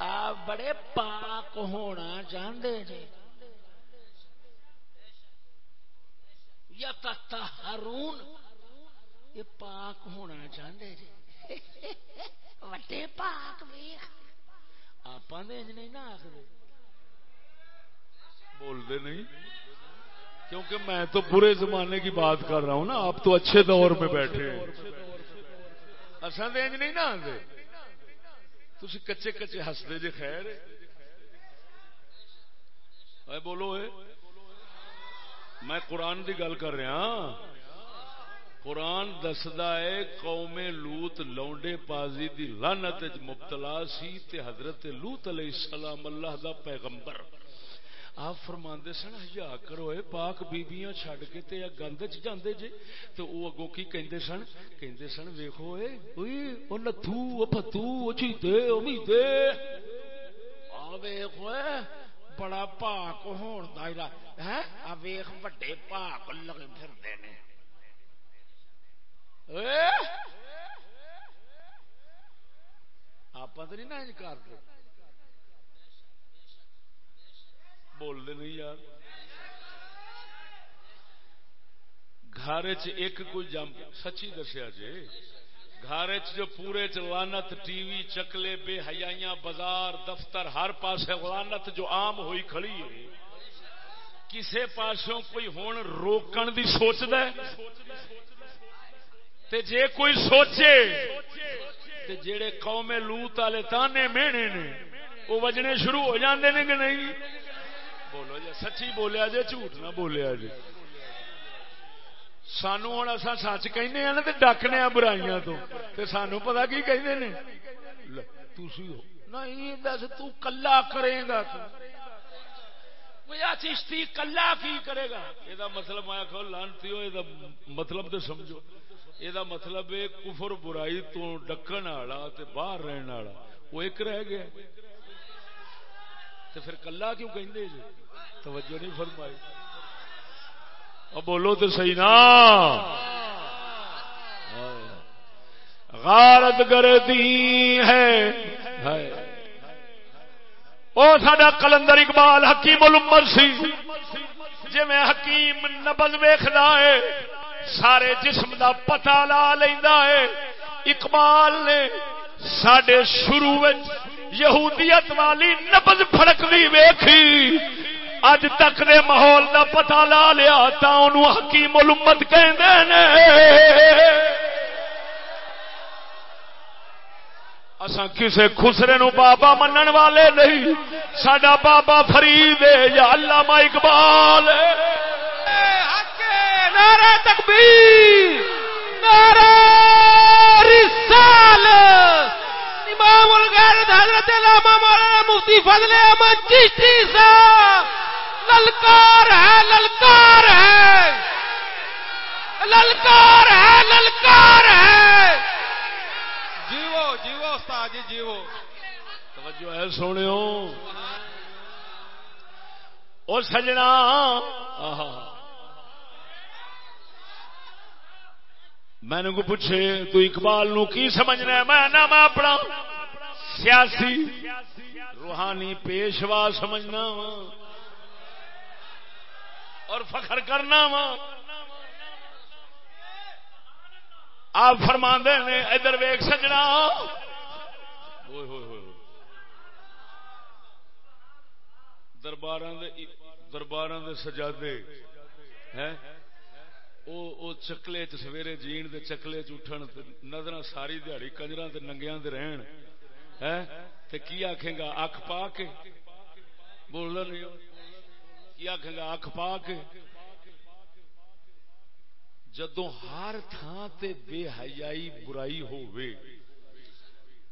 آپ بڑے پاک ہونا چاہندے جی یا تطہرون یہ پاک ہونا چاہتے جی۔ [LAUGHS] وڈے پاک آپ نہیں نہ آخر بولتے نہیں۔ کیونکہ میں تو برے زمانے کی بات کر رہا ہوں نا آپ تو اچھے دور میں بیٹھے اصل دینج نہیں نہ آتے تھی کچے کچے ہستے جی خیر بولو میں قرآن کی گل کر رہا قرآن دسدا ہے قوم لوت لونڈے پازی دی لانت مبتلا سی تے حضرت لوت علیہ السلام اللہ دا پیغمبر۔ آپ فرما سن ہیا کرو اے پاک بیبیاں چھڈ کے تے گند چ جاندے جے۔ تے او اگوں کی کہندے سن؟ کہندے سن، ویکھو اے، اوئے، او نتھو، او پھتو، او چیتے، او میتے۔ آ ویکھو اے، بڑا پاک ہون دا ہے ہاں؟ آ ویکھ بڑے پاک لگے پھردے نے۔ آپ تو نہیں نا کرتے بولتے نہیں یار۔ گھر ایک کوئی جم سچی دسیا جی گھر جو پورے لانت ٹی وی چکلے بے حیاں بازار دفتر ہر پاس لانت جو عام ہوئی کھڑی ہے۔ کسے پاسوں کوئی ہون روکن دی سوچ ہے تے جے کوئی سوچے تے جڑے قوم لوت والے تانے مینے نے وہ وجنے شروع ہو جاندے نے کہ نہیں؟ بولو جی سچی بولیا جی جھوٹ نہ بولیا جی سانو ہوں اصا سچ کہنے ہیں تے ڈکنے ہاں برائیاں تو۔ تے سانو پتا کی کہتے ہیں تھی ہو۔ نہیں، دس، تو کلا کرے گا چشتی کلا کی کرے گا؟ یہ مطلب میں آخو لانتی ہو، یہ مطلب تو سمجھو۔ یہ مطلب ہے کفر برائی تو ڈکن والا باہر رہن والا وہ ایک رہ گیا تو پھر کلا کیوں کہ جی توجہ نہیں فرمائی اب بولو تو صحیح نا غارت کردی ہے وہ سڈا کلندر اقبال حکیم الامر سی جی میں حکیم نبز ویخنا ہے سارے جسم دا پتا لا لینا ہے۔ اقبال نے سڈے شروع یہودیت والی نبز فڑکتی ویکھی۔ اج تک دے ماحول دا پتا لا لیا تا انہوں حکیم الامت کہندے نے۔ اساں کسے خسرے نو بابا منن والے نہیں، ساڈا بابا فرید ہے یا علامہ اقبال۔ ہے نعرہ تکبیر، نعرہ رسال امام الغیرت حضرت علامہ مولانا مفتی فضل احمد چشتی صاحب، للکار ہے للکار ہے۔ للکار ہے للکار ہے۔ جیو جیو استاد جی جیو۔ توجہ ہے سونے اور سجنا۔ آہا۔ میں نے کو پوچھے، تو اقبال نو کی سمجھنا ہے؟ میں نہ، میں اپنا سیاسی، روحانی پیشوا سمجھنا وا اور فخر کرنا وا آپ فرما نے، ادھر ویگ سجنا۔ دربار دربار سجادے، ہیں؟ او چکلے چ سویرے جین دے چکلے چٹن نظر ساری دیہڑی کنجر ننگیا رہن۔ تے کی آخے گا؟ اکھ پا کے۔ بولنا نہیں کی آخے گا؟ اکھ پا کے۔ جدو ہر تھان تے بے حیائی برائی ہووے،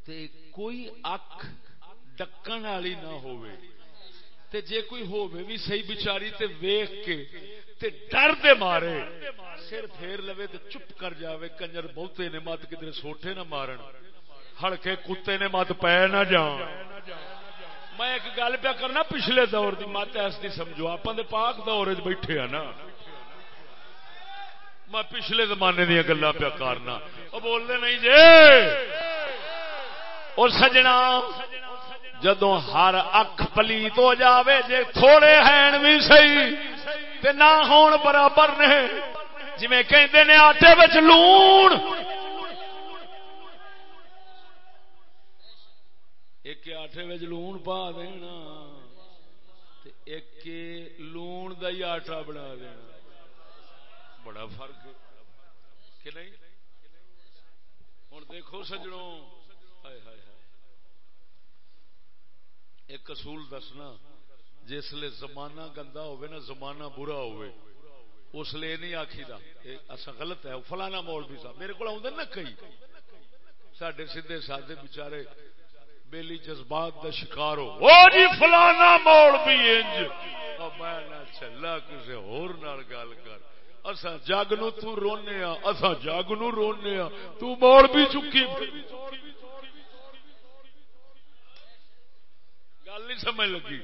تے کوئی اکھ ڈکن والی نہ ہووے۔ تے جے کوئی ہووے بھی صحیح بچاری تے ویخ کے تے ڈر دے مارے، سر پھیر لوے تے چپ کر جاوے، کنجر بہتے نے مت کدھر سوٹے نہ مارن، ہڑکے کتے نے مت پے نہ جان۔ میں ایک گل پیا کرنا، پچھلے دور دی مت ایس دی سمجھو آپ دے پاک دور بیٹھے ہیں نا۔ میں پچھلے زمانے دیا گلا پیا کرنا وہ بولتے نہیں جی اور سجنا۔ جدو ہر اکھ پلیت ہو جاوے، جے تھوڑے ہیں بھی صحیح تے نہ ہون برابر نے۔ جی کہ آٹے بچ لون۔ ایک آٹے بچ لون پا دینا ایک لون دا ہی آٹا بنا دینا۔ بڑا فرق کہ نہیں؟ ہوں دیکھو سجڑوں ہائے ہائے۔ ایک اصول دسنا جسل زمانہ گندا ہوئے نا زمانہ برا ہوئے، اس لیے نہیں آخی دا۔ اصا غلط ہے، فلانا مول بھی صاحب، میرے کو آدھے نا کئی۔ سڈے سیدے سادے بچارے بیلی جذبات دا شکار ہو۔ جی فلانا موڑ بھی انج میں چلا کسی ہور نال گل کر۔ اسا جگ نو تو رونے ہاں اسا جگ نو رونے ہاں تو موڑ بھی چکی۔ گل نہیں سمجھ لگی۔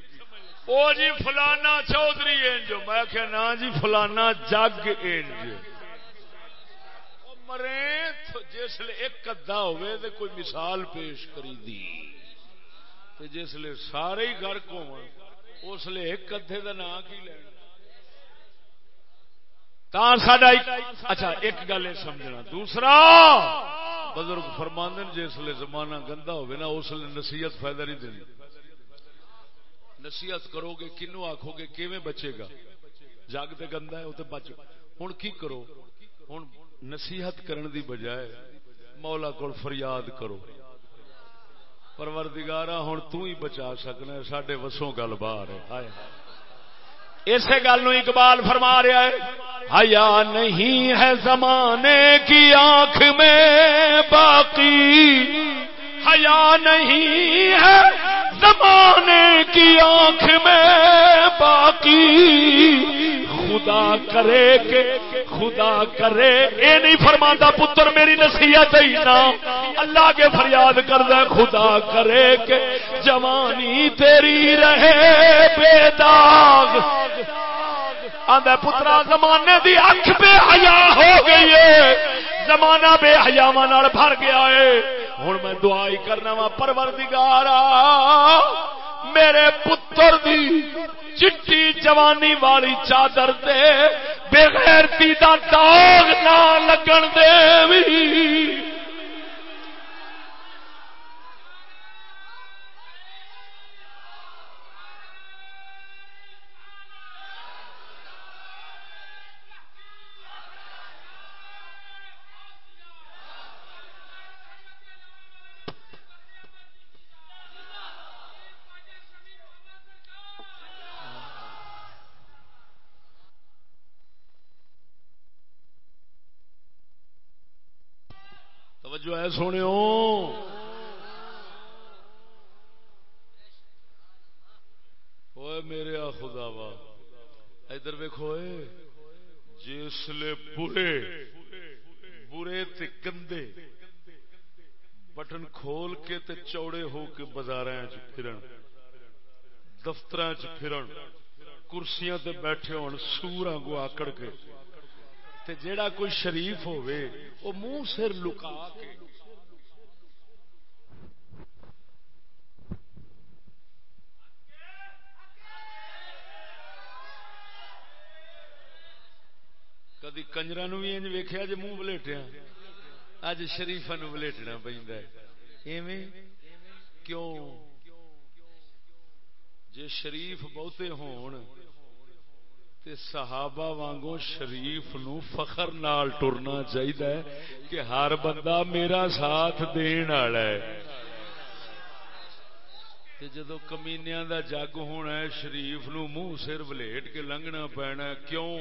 او جی فلانا چودھری انج میں کہ نا جی فلانا جگ انج مرے جس ایک ادا ہوئے تو کوئی مثال پیش کری دی۔ جس سارے ہی گرک ہو اس لیے ایک ادے کا نام کی لینا اچھا ایک گل یہ سمجھنا۔ دوسرا، بزرگ فرماندن جس لیے زمانہ گندا ہوئے نا، اس لیے نصیحت فائدہ نہیں دینی۔ نصیحت کرو گے، کنو آخو گے، کیویں بچے گا؟ جگ تے گندا ہے وہ تو بچ۔ ہوں کی کرو؟ ہوں نصیحت کرن دی بجائے مولا کو فریاد کرو۔ پروردگارا ہوں تو ہی بچا سکنا سڈے وسوں گل باہر اسی گل اقبال فرما رہا ہے، حیا نہیں ہے زمانے کی آنکھ میں باقی۔ حیا نہیں ہے۔ زمانے کی آنکھ میں باقی۔ خدا کرے کہ خدا کرے۔ اے نہیں فرماتا پتر میری نصیحت ہی نا اللہ کے فریاد کردہ خدا کرے کہ جوانی تیری رہے بے داغ۔ آدھا پترا زمانے دی اکھ بے حیا ہو گئی ہے۔ زمانہ بے حیاواں بھر گیا ہے۔ ہوں میں دعائی کرنا وا پروردگارا، میرے پتر دی چٹی جوانی والی چادر دے بغیر پیتا داغ نہ لگن دے بھی جو ہے سونے میرے آ خدا وا ادھر ویکو جسے برے برے تے گندے۔ بٹن کھول کے تے چوڑے ہو کے بازار پھرن۔ دفتر چرن کرسیاں تے بیٹھے ہون سورا کو آکڑ کے۔ تے جیڑا کوئی شریف ہوئے وہ منہ سر لکا کے۔ کدی کنجر بھی انج ویخیا جی منہ بلیٹیا اج شریفا نو بلیٹنا پہ کیوں؟ جے شریف بہتے ہون تے صحابہ وانگو شریف نو فخر نال ٹرنا چاہیے کہ ہر بندہ میرا ساتھ دین والا ہے۔ تے جدو کمینیاں دا جگ ہونا ہے، شریف نو منہ سر ولیٹ کے لنگنا پینا کیوں؟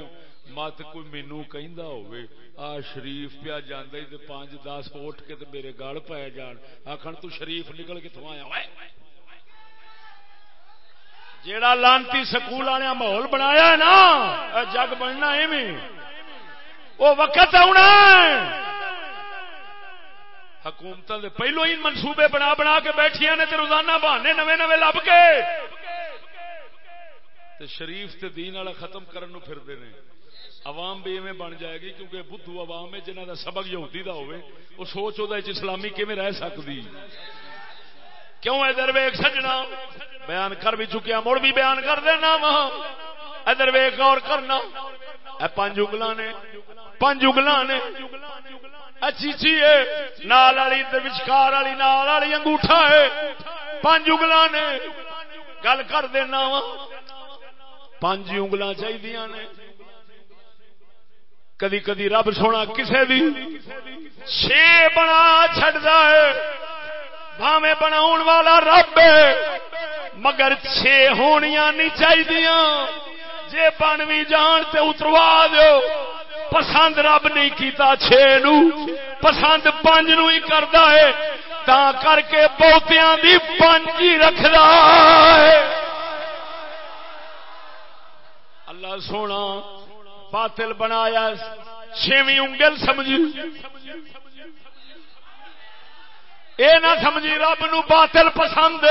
مت کوئی مینو کہ ہوئے آ شریف پیا جانا تے پانچ دس اٹھ کے تے میرے گل پائے جان۔ آخر تو شریف نکل کے تھو آیا؟ ہوئے جیڑا لانتی سکول والے ماحول بنایا نا جگ بننا وہ وقت آنا حکومت پہلو ہی منصوبے بنا بنا کے بیٹھیا نے روزانہ بہانے نوے نوے لب کے۔ شریف تے دین والا ختم کرن پھرتے ہیں عوام بھی ایویں بن جائے گی کیونکہ بدھو عوام ہے جنہ کا سبق یہودی دا ہوئے وہ سوچ وہ اسلامی کیون رہ سکتی کیوں ادھر ویگ سجنا؟ بیان کر بھی چکیا، مڑ بھی بیان کر دینا وہاں۔ ادھر ویگ غور کرنا۔ اے پانچ اگلا نے پانچ اگلا نے۔ اچھی چی ہے، نال والی وچکار والی، نال والی انگوٹھا ہے۔ پانچ اگلا نے، گل کر دینا وا پانچ انگل چاہیے نے۔ کدی کدی رب سونا کسے بھی چھ بنا چڈا ہے۔ بھاوے بنا والا رب مگر چھ ہونیاں نہیں چاہیے جے بن بھی جان تے اتروا دیو۔ پسند رب نہیں کیتا چھ نو۔ پسند پانچ نو ہی کردا ہے۔ تا کر کے بہتیاں دی پانچ ہی رکھدا ہے۔ اللہ سونا، باطل بنایا چھویں انگل سمجھی۔ اے نہ سمجھی رب نو باطل پسند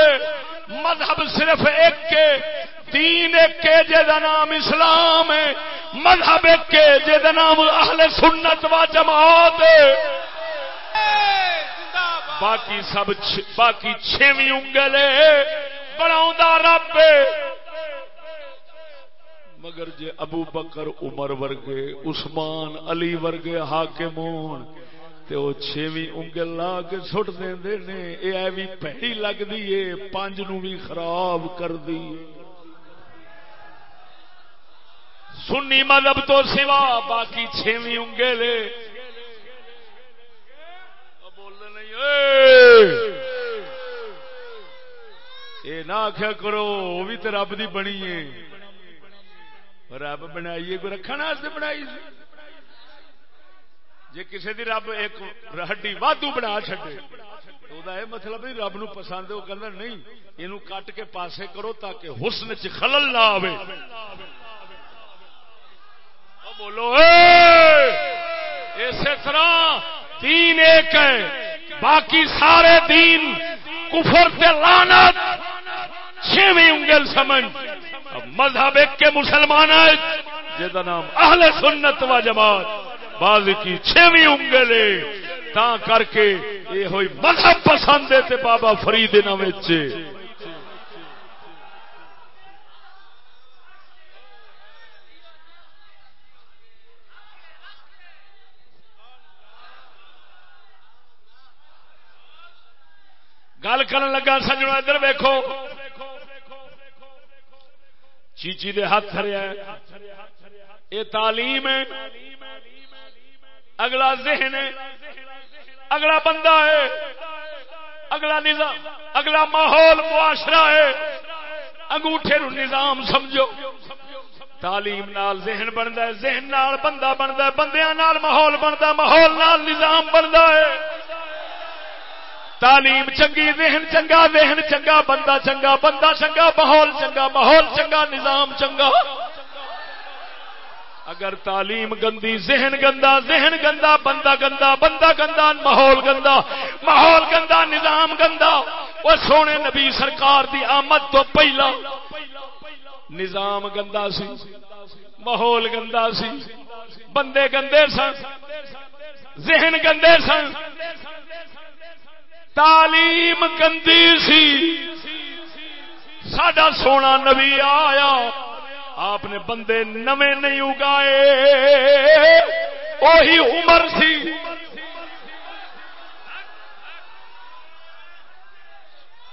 مذہب صرف ایک کے دین ایک کے جا نام اسلام ہے۔ مذہب ایک کے جا نام اہل سنت و جماعت باقی سب باقی چھویں انگل بنا رب مگر جے ابو بکر عمر ورگے، عثمان علی ورگے حاکمون تے وہ چھویں انگل لا کے سٹ دے نے یہ بھی پیڑی لگتی ہے پانچ نو بھی خراب کر دی سنی مذہب تو سوا باقی چھویں انگل بولنے نہیں، اے۔ نہ آخیا کرو وہ بھی تو رب دی بنی ہے رب بنائی ہے کوئی رکھنا بنائی سی؟ جی کسی دی رب ایک ہڈی وادو بنا چڈے تو یہ مطلب نہیں رب نو پسند وہ کہ نہیں یہ کٹ کے پاسے کرو تاکہ حسن چ خلل نہ آئے بولو اسی طرح دین ایک ہے، باقی سارے دین کفر تے لانت چھویں انگل سمجھ۔ مذہب ایک کے مسلمان ہے جا نام اہل سنت و جماعت۔ باز کی چھویں انگل تا کر کے یہ ہوئی مذہب پسند ہے تے بابا فرید نہ گل کر لگا سجنا ادھر ویکو چیچی دے ہاتھ ہریا یہ تعلیم ہے۔ اگلا ذہن ہے، اگلا بندہ ہے، اگلا نظام، اگلا ماحول، معاشرہ ہے۔ انگوٹھے نو نظام سمجھو۔ تعلیم نال ذہن بنتا ہے، ذہن نال بندہ بنتا ہے، بندیاں نال ماحول بنتا ہے، ماحول نال نظام بنتا ہے۔ تعلیم چنگی، ذہن چنگا ذہن چنگا، بندہ چنگا بندہ چنگا، ماحول چنگا ماحول چنگا، نظام چنگا۔ اگر تعلیم گندی، ذہن گندا ذہن گندا، بندہ گندا بندہ گندا، ماحول گندا ماحول گندا، نظام گندا۔ وہ سونے نبی سرکار دی آمد تو پہلا نظام گندا سی، ماحول گندا سی۔ بندے گندے سن، ذہن گندے سن۔ تعلیم گندی سی۔ سڈا سونا نبی آیا۔ آپ نے بندے نوے نہیں اگائے۔ وہی عمر سی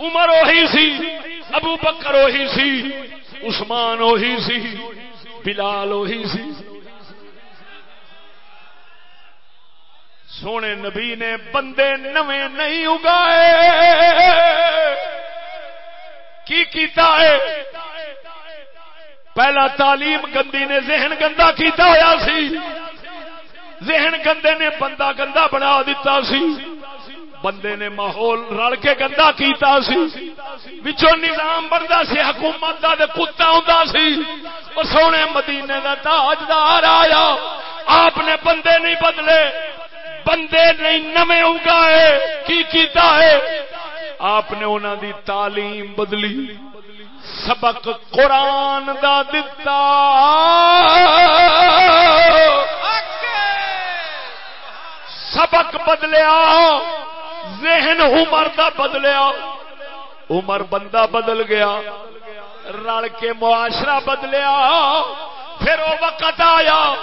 عمر وہی سی ابو بکر وہی سی عثمان وہی سی بلال وہی سی سونے نبی نے بندے نوے نہیں اگائے۔ کی کیتا ہے؟ پہلا تعلیم گندی نے ذہن گندا کیتا ہوا سی. ذہن گندے نے بندہ گندا بنا دیتا سی. بندے نے ماحول رل کے گندا کیتا سی. وچوں نظام بنتا سی، حکومت کا کتا ہوں سی. اور سونے مدینے کا تاجدار آیا. آپ نے بندے نہیں بدلے. بندے نہیں نمے اگائے کی کیتا ہے؟ آپ نے انہوں دی تعلیم بدلی. سبق قرآن دا دتا۔ سبق بدلیا، ذہن عمر دا بدلیا۔ عمر بندہ بدل گیا، رل کے معاشرہ بدلیا۔ پھر وہ وقت آیا،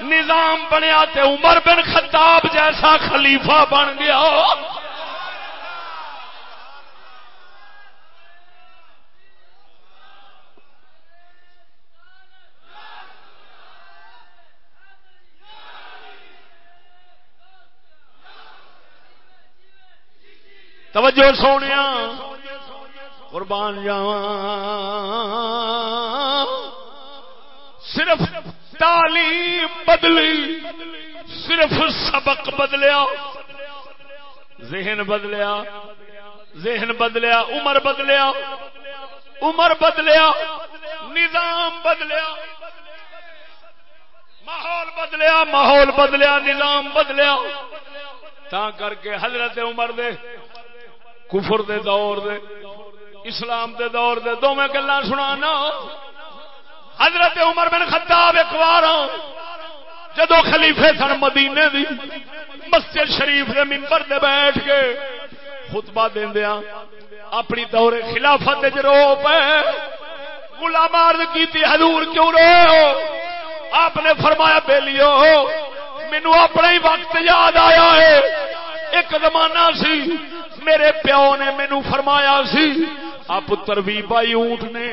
نظام بنیا تے عمر بن خطاب جیسا خلیفہ بن گیا۔ توجہ سونے قربان جاوا صرف تعلیم بدلی، صرف سبق بدلیا، ذہن بدلیا ذہن بدلیا، عمر بدلیا عمر بدلیا، نظام بدلیا، ماحول بدلیا ماحول بدلیا، نظام بدلیا۔ تا کر کے حضرت عمر دے کفر دے دور دے، اسلام دے دور دے دو میں گلا سنا حضرت عمر بن خطاب ایک بار جدو خلیفے سن مدینے دی، مسجد شریف دے ممبر دے بیٹھ کے خطبہ دیا اپنی دور خلافت رو پہ گلا مارد کی حضور کیوں رو؟ آپ نے فرمایا بے لیو مینو اپنا ہی وقت یاد آیا ہے۔ ایک زمانہ سی، میرے پیو نے مینو فرمایا سی، آ پتر بھی بائی اونٹ نے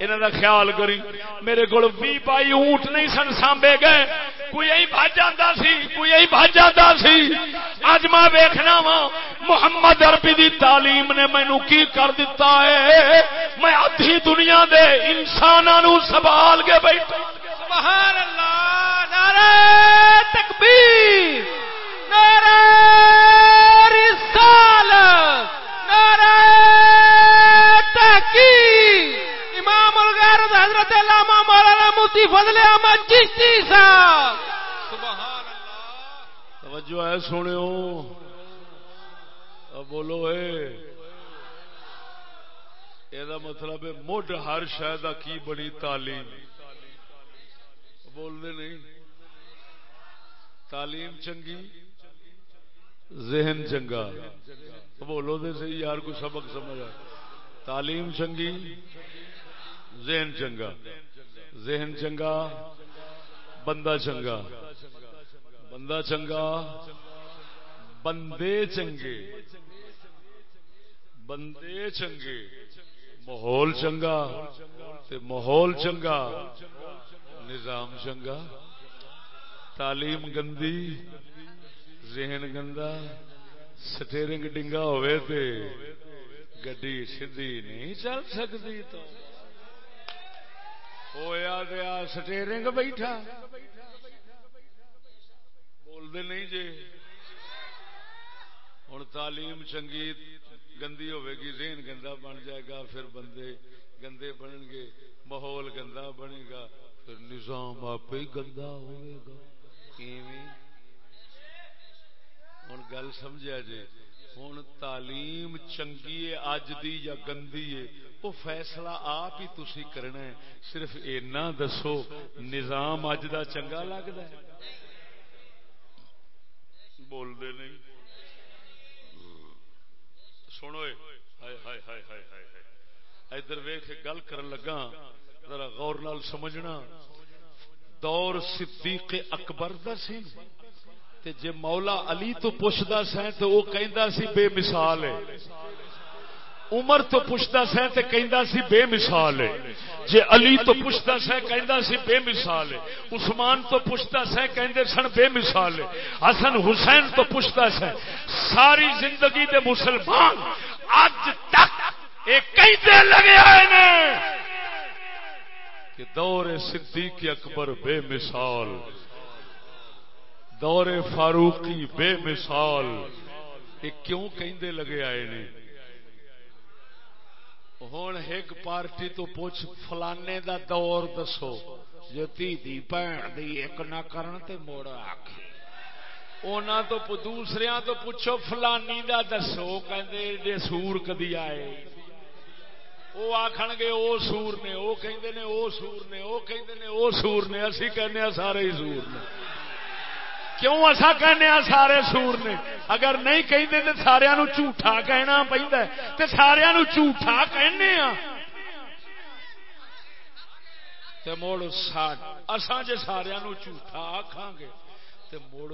انہوں کا خیال کری، میرے کو بھی بائی اونٹ نہیں سن، سانبے گئے، کوئی یہی بج جاتا سی، کوئی یہی بج جاتا سی۔ اج میں ویخنا وا محمد اربی دی تعلیم نے مینو کی کر دیتا ہے؟ میں ادھی دنیا دے انسانوں سنبھال کے بیٹھا سبحان اللہ، نعرہ تکبیر نعرہ رسالت نعرہ تحقیق امام الغیرت حضرت علامہ مولانا مفتی فضل احمد چشتی صاحب۔ سبحان اللہ توجہ ہے سنو بولو، اے۔ یہ مطلب ہے، مڈ ہر شاید کی بڑی تعلیم؟ بولتے نہیں۔ تعلیم چنگی، ذہن چنگا۔ بولو دے سی یار کو سبق سمجھ تعلیم چنگی، ذہن چنگا۔ ذہن چنگا، بندہ چنگا۔ بندہ چنگا، بندے چنگے۔ بندے چنگے۔ ماحول چنگا ماحول چنگا۔ نظام چنگا۔ تعلیم گندی، ذہن گندا۔ سٹیرنگ ڈنگا ہوئے تے گڈی سیدھی نہیں چل سکتی تو۔ ہویا گیا سٹیرنگ بیٹھا بولتے نہیں جی ہوں تعلیم چنگی گندی ہوے گی ذہن گندا بن جائے گا پھر بندے گندے بنن گے ماحول گندا بنے گا پھر نظام آپ ہی گندا ہوئے گا ہوں گل سمجھا جی ہوں تعلیم چنگی ہے، اج دی یا گندی ہے وہ فیصلہ آپ ہی تھی کرنا ہے۔ صرف اینا دسو، نظام اج دا چنگا لگتا ہے۔ بولتے نہیں۔ سنو ادھر ویخ گل کر لگا۔ ذرا غور نال سمجھنا۔ دور صدیق اکبر دا سی۔ تے جے مولا علی تو پوچھتا سا تو وہ کہندا سی بے مثال ہے۔ عمر تو پوچھتا سا تے کہندا سی بے مثال ہے۔ جے علی تو پوچھتا سا کہندا سی بے مثال ہے۔ عثمان تو پوچھتا سا کہندے سن بے مثال ہے۔ حسن حسین تو پوچھتا سا ساری زندگی دے مسلمان اج تک یہ کہندے لگے آئے نے کہ دور صدیق اکبر بے مثال۔ دور فاروقی بے مثال یہ کیوں کہندے لگے آئے نے؟ ہوں ایک پارٹی تو پوچھ، فلانے دا دور دسو، جو تھی دی بھن دی، ایک نہ کرن تے موڑ آکھے اونا تو دوسریاں تو پوچھو، فلانی دا دسو، کہندے سور کدی آئے؟ وہ آخن گے وہ سور نے وہ کہندے نے وہ سور نے وہ کہندے نے وہ سور نے، اسی کہنے سارے ہی سور نے۔ کیوں اصا کہنے سارے سور نے؟ اگر نہیں کہتے تو سارا جھوٹا کہنا پہنتا تو سارا جھوٹا کہنے مڑ اسان جی سارا جھوٹا آخان گے تو مڑ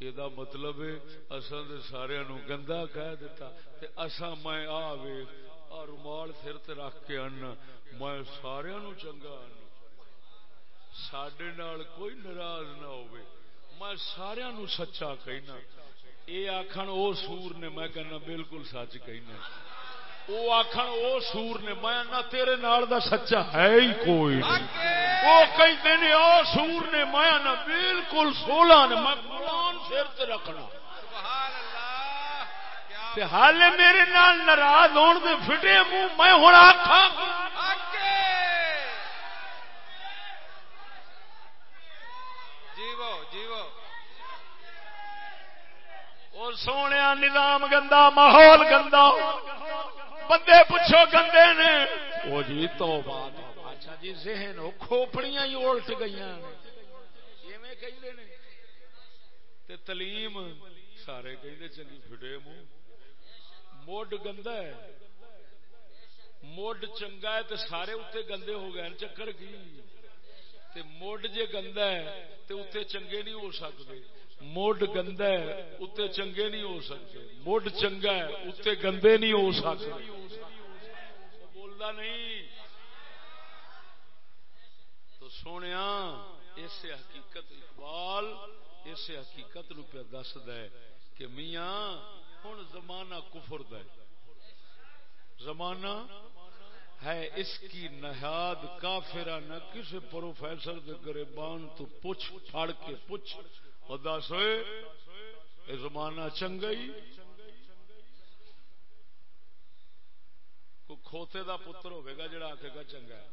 یہ مطلب اصل سارا گندا کہہ دیتا اسا میں آ رومال سر رکھ کے آنا میں سارا چنگا آنا سڈے کوئی ناراض نہ ہوئے میں سارا سچا کہنا۔ یہ آخر وہ سور نے میں کہنا بالکل سچ کہنا۔ وہ آخر وہ سور نے میں نہ تیرے نال دا سچا ہے ہی کوئی وہ کہتے نے سور نے میں نہ بالکل سولہ نے میں قرآن سر تے رکھنا۔ حال میرے نال ناراض ہون دے فٹے منہ میں ہوں آخا جیو جیو سونے نظام گندا ماحول گندا۔ بندے پوچھو گندے نے۔ وہ جی تو بات اچھا جی ذہن کھوپڑیاں ہی الٹ گئی تے تلیم سارے کہ چنگی فٹے منہ۔ موڈ گندا ہے۔ موڈ چنگا ہے تے سارے اتنے گندے ہو گئے چکر کی۔ تے موڈ جے گندا ہے تے اتنے چنگے نہیں ہو سکتے۔ موڈ گندا ہے اتنے چنگے نہیں ہو سکتے۔ موڈ چنگا ہے اتنے گندے نہیں ہو سکتے۔ بولتا نہیں۔ تو سونے اس حقیقت اقبال اس حقیقت نو پہ دس ہے کہ میاں ہوں زمانہ کفر د زمانہ ہے اس کی نہاد کافرہ نہ کسی پروفیسر دے گریبان تو پوچھ، پھاڑ کے پوچھ۔ اور دس ہوئے زمانہ چنگا ہی۔ کو کھوتے دا پتر ہوئے گا جڑا آکے گا چنگا ہے۔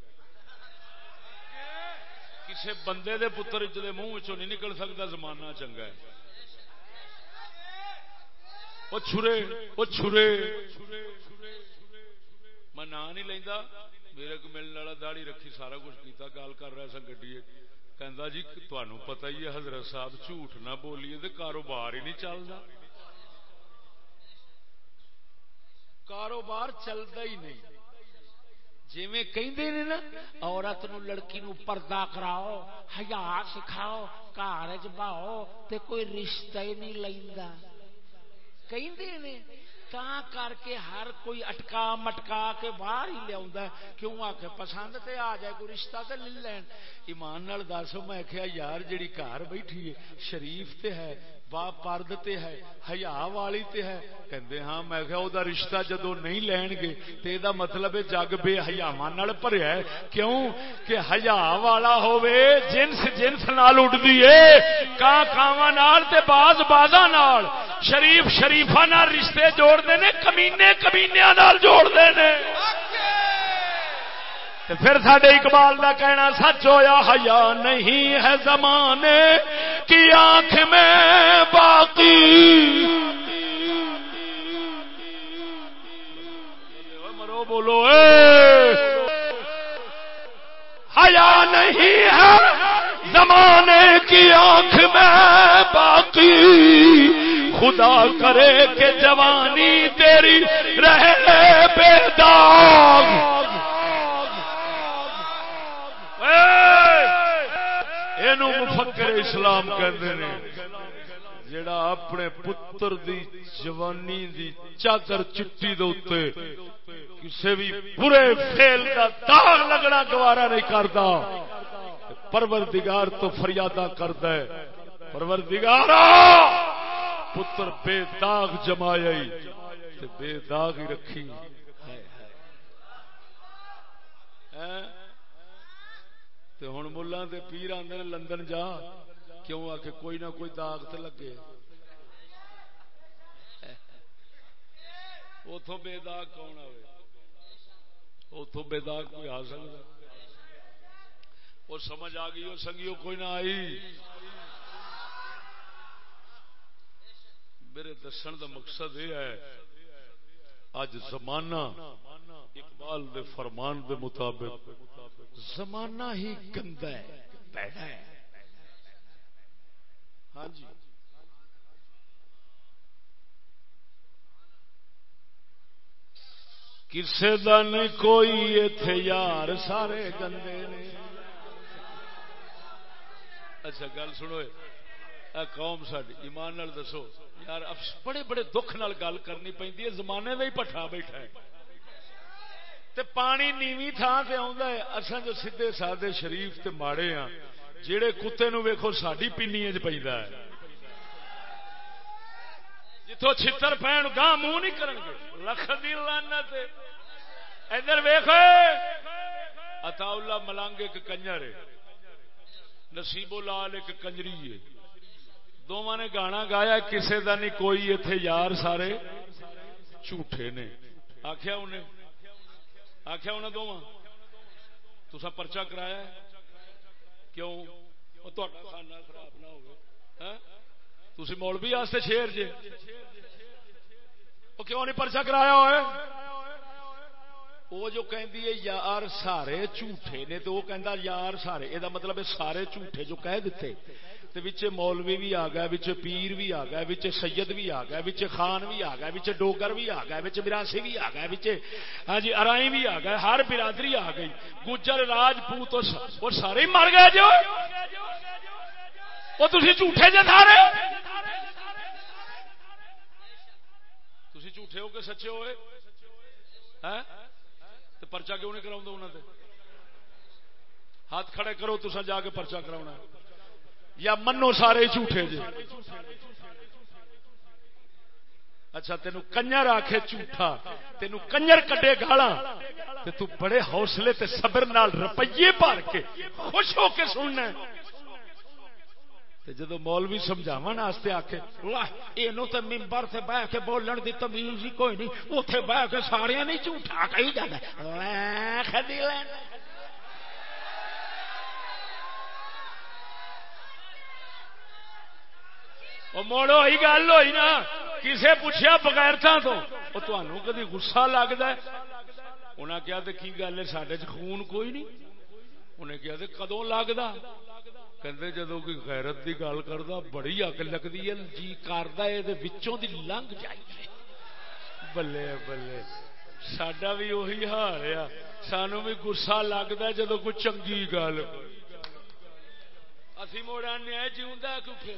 کسی بندے دے پتر اچھے منہ چو نہیں نکل سکتا زمانہ چنگا ہے۔ وہ چھرے وہ چھرے۔ میں نا نہیں لینا میرے کو ملنے والا داڑی رکھی، سارا کچھ کیتا، گال کر رہا سا گڈی کہ جی تمہیں پتا ہی ہے، حضرت صاحب جھوٹ نہ بولیے تو کاروبار ہی نہیں چلتا کاروبار چلتا ہی نہیں۔ جی میں کہندے نے نا، عورت نو لڑکی نو پردہ کراؤ حیا سکھاؤ گھر چ باؤ تے کوئی رشتہ ہی نہیں لیندا کہندے نے تا کر کے ہر کوئی اٹکا مٹکا کے باہر ہی لیا کیوں آ کے پسند تے آ جائے کوئی رشتہ تے لے لین ایمان نال میں کیا یار جڑی گھر بیٹھی ہے شریف تے ہے با پرد تے ہے حیا والی تے ہے کہندے ہاں میں کہیا او دا رشتہ جدو نہیں لین گے تے دا مطلب ہے جگ بے حیاواں نال بھریا ہے کیوں کہ حیا والا ہووے جنس جنس نال اڑدی ہے کاں کاواں نال تے باز بازاں نال شریف شریفاں نال رشتے جوڑ دے نے کمینے کمینیاں نال جوڑ دے نے پھر سڈے اقبال کا کہنا سچ ہویا، حیا نہیں ہے زمانے، کی آنکھ میں باقی۔ مرو، بولو حیا نہیں ہے زمانے، کی آنکھ میں باقی۔ خدا کرے کہ جوانی تیری رہے بے داغ۔ مفکر اسلام کہندے نے جڑا اپنے پتر دی، جوانی دی چادر چٹی دے اوتے کسے بھی برے فیل دا داغ لگنا گوارا نہیں کردا۔ پروردگار تو فریادہ کردا ہے۔ پروردگارا، پتر بے داغ جمایا بے داغ ہی رکھی ہاں؟ ہوں ملا پیر آدھے لندن جا، کیوں آ کے کوئی نہ کوئی داغ تو لگے۔ اتوں بے داغ کون آئے اتوں بے داغ کوئی آ سکتا وہ سمجھ آ گئی وہ سنگیو کوئی نہ آئی۔ میرے دسن دا مقصد یہ ہے اج زمانہ اقبال دے فرمان دے مطابق زمانہ ہی گندا ہے پیدا ہے۔ ہاں جی۔ کسے دا نہیں، کوئی ایتھے یار سارے گندے نے۔ اچھا گل سنو۔ قوم ساری ایمان نال دسو، یار بڑے بڑے دکھ نال گل کرنی پی زمانے کا ہی پٹھا بیٹھا ہے۔ تے پانی نیوی تھان سے آ اصل جو سیدے سادے شریف تے ماڑے ہاں جہے کتے نو ویکو ساری پینی چ پہ اتوں چھتر پہن گاہ منہ نہیں کرن گے۔ لکھ دی ادھر ویخ اتا اللہ ملانگ ایک کنجر ہے۔ نصیب لال ایک کنجری ہے۔ دونوں نے گانا گایا کسے دا نہیں کوئی اتے یار سارے جھوٹے نے آخیا انہیں آخیا انہیں دونوں تسا پرچا کرایا کیوں کھانا خراب نہ ہو تھی مولوی واسطے شیر جے وہ کیوں نہیں پرچا کرایا ہوئے وہ جو کہندی ہے، یار سارے جھوٹے نے تو وہ کہندا، یار سارے، یہ مطلب ہے سارے جھوٹے جو کہہ دیتے۔ تے مولوی بھی آ گیا بچ پیر بھی آ گیا بچ سید بھی آ گیا بچ خان بھی آ گیا بچ ڈوگر بھی آ گیا بچ براسی بھی آ گیا بچ ہاں جی ارائی بھی آ گیا، ہر برادری آ گئی۔ گجر راجپوت اور سارے مر گئے جی جو وہ تھی جھوٹے جے سارے۔ تھی جھوٹے ہو کے سچے ہوئے۔ ہاں؟ تو پرچا کیوں نہیں کرا ہاتھ کھڑے کرو تو جا کے پرچا کرا یا منو سارے جھوٹے جی اچھا تین کنجر آخے جھوٹا تین کنجر کٹے گالا۔ تو بڑے حوصلے تے صبر نال رپیے پار کے خوش ہو کے سننا جدو مولوی سمجھاو واسطے آ کے یہ ممبر سے بہ کے بولن کی تمیز ہی کوئی نہیں اتے بہ کے سارے نہیں جھوٹا کہی جانا موڑو ہی گل ہوئی نا، کسے پوچھا بغیر تو۔ وہ کدی گسا لگتا ہے؟ انہیں کیا کی گل ہے سڈے خون کوئی نہیں؟ انہیں کیا کدو کہ جدو کوئی غیرت کی گل کرتا بڑی اگ لگتی ہے جی کرتا یہ لنگ جائیے بلے بلے سڈا بھی اہی حال ہے سانو بھی گسا لگتا جدو کوئی چنگی گل اسی نیا جیوا کوئی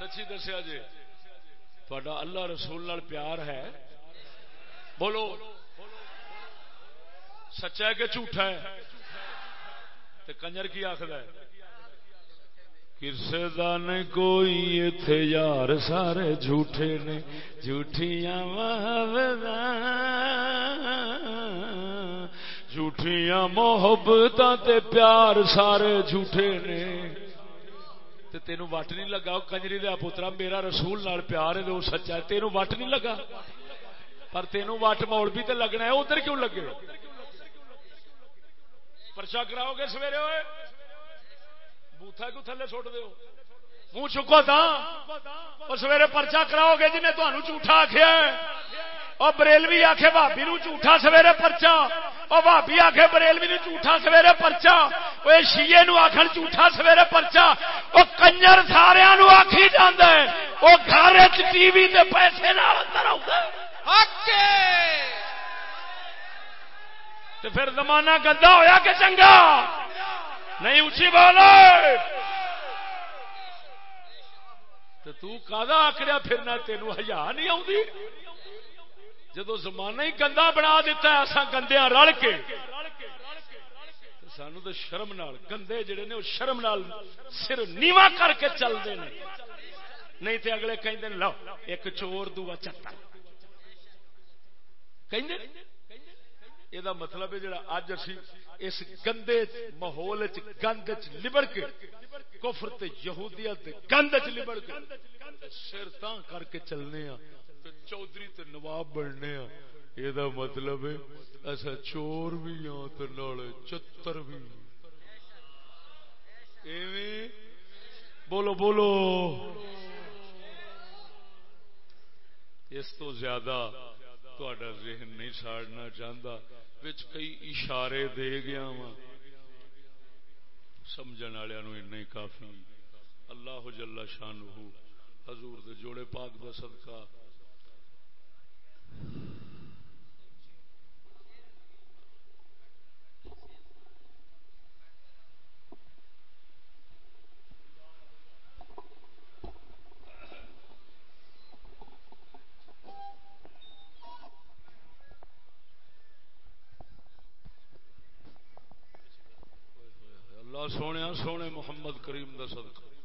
سچی دسیا جی تھوڑا اللہ رسول نال پیار ہے بولو سچا ہے کہ جھوٹا ہے کنجر کی آخر ہے کسے دا کوئی اتے یار سارے جھوٹے نے جھوٹیاں جھوٹیاں محبت پیار سارے جھوٹے نے۔ تینوں وٹ نہیں لگا؟ کنجری دیا پوترا میرا رسول نال پیار ہے وہ سچا ہے۔ تینوں وٹ نہیں لگا؟ پر تینوں وٹ موڑ بھی تو لگنا ہے، ادھر کیوں لگے پرچا کراؤ گے سویرے ہوئے بوتھا کیوں تھلے سٹ دو منہ چکو تھا سویرے پرچا کراؤ گے جنہیں تمہیں جھوٹا آخیا اور بریلوی آخے بھابی نو جھوٹا سویرے پرچا وہ بھابی آخے بریلوی نو جھوٹا سویرے پرچا وہ شیے نو آخر جھوٹا سویرے پرچا وہ کنجر سارا آخی جانا ہے۔ وہ گھر ٹی وی دے پیسے نہ اندر تو پھر زمانہ گندا ہویا کہ چنگا؟ نہیں اچھی بولو تو آکڑیا پھرنا تینوں ہزار نہیں آؤں جدو زمانہ ہی گندا بنا دیتا ہے اصا گندیا رل کے۔ سانو تو شرم نال، گندے جڑے نے وہ شرم نال سر نیوا کر کے چلتے ہیں نہیں تے اگلے کہیں لو، ایک چور دوا چتا یہ مطلب ہے جڑا اج اسی اس گندے ماحول گند لبڑ کے، کفر تے یہودیت گند چ لبڑ کے، سر تاں کر کے چلنے ہاں چودھری تے نواب بننے یہ مطلب ہے ایسا چور بھی ہاں تو چتر بھی۔ بولو بولو۔ اس تو زیادہ تھوڑا ذہن نہیں ساڑنا چاہتا وچ کئی اشارے دے گیا وا سمجھنے والوں کافی۔ اللہ جل شان حضور دے جوڑے پاک کا صدقہ۔ سونے سونے محمد کریم دا صدقہ۔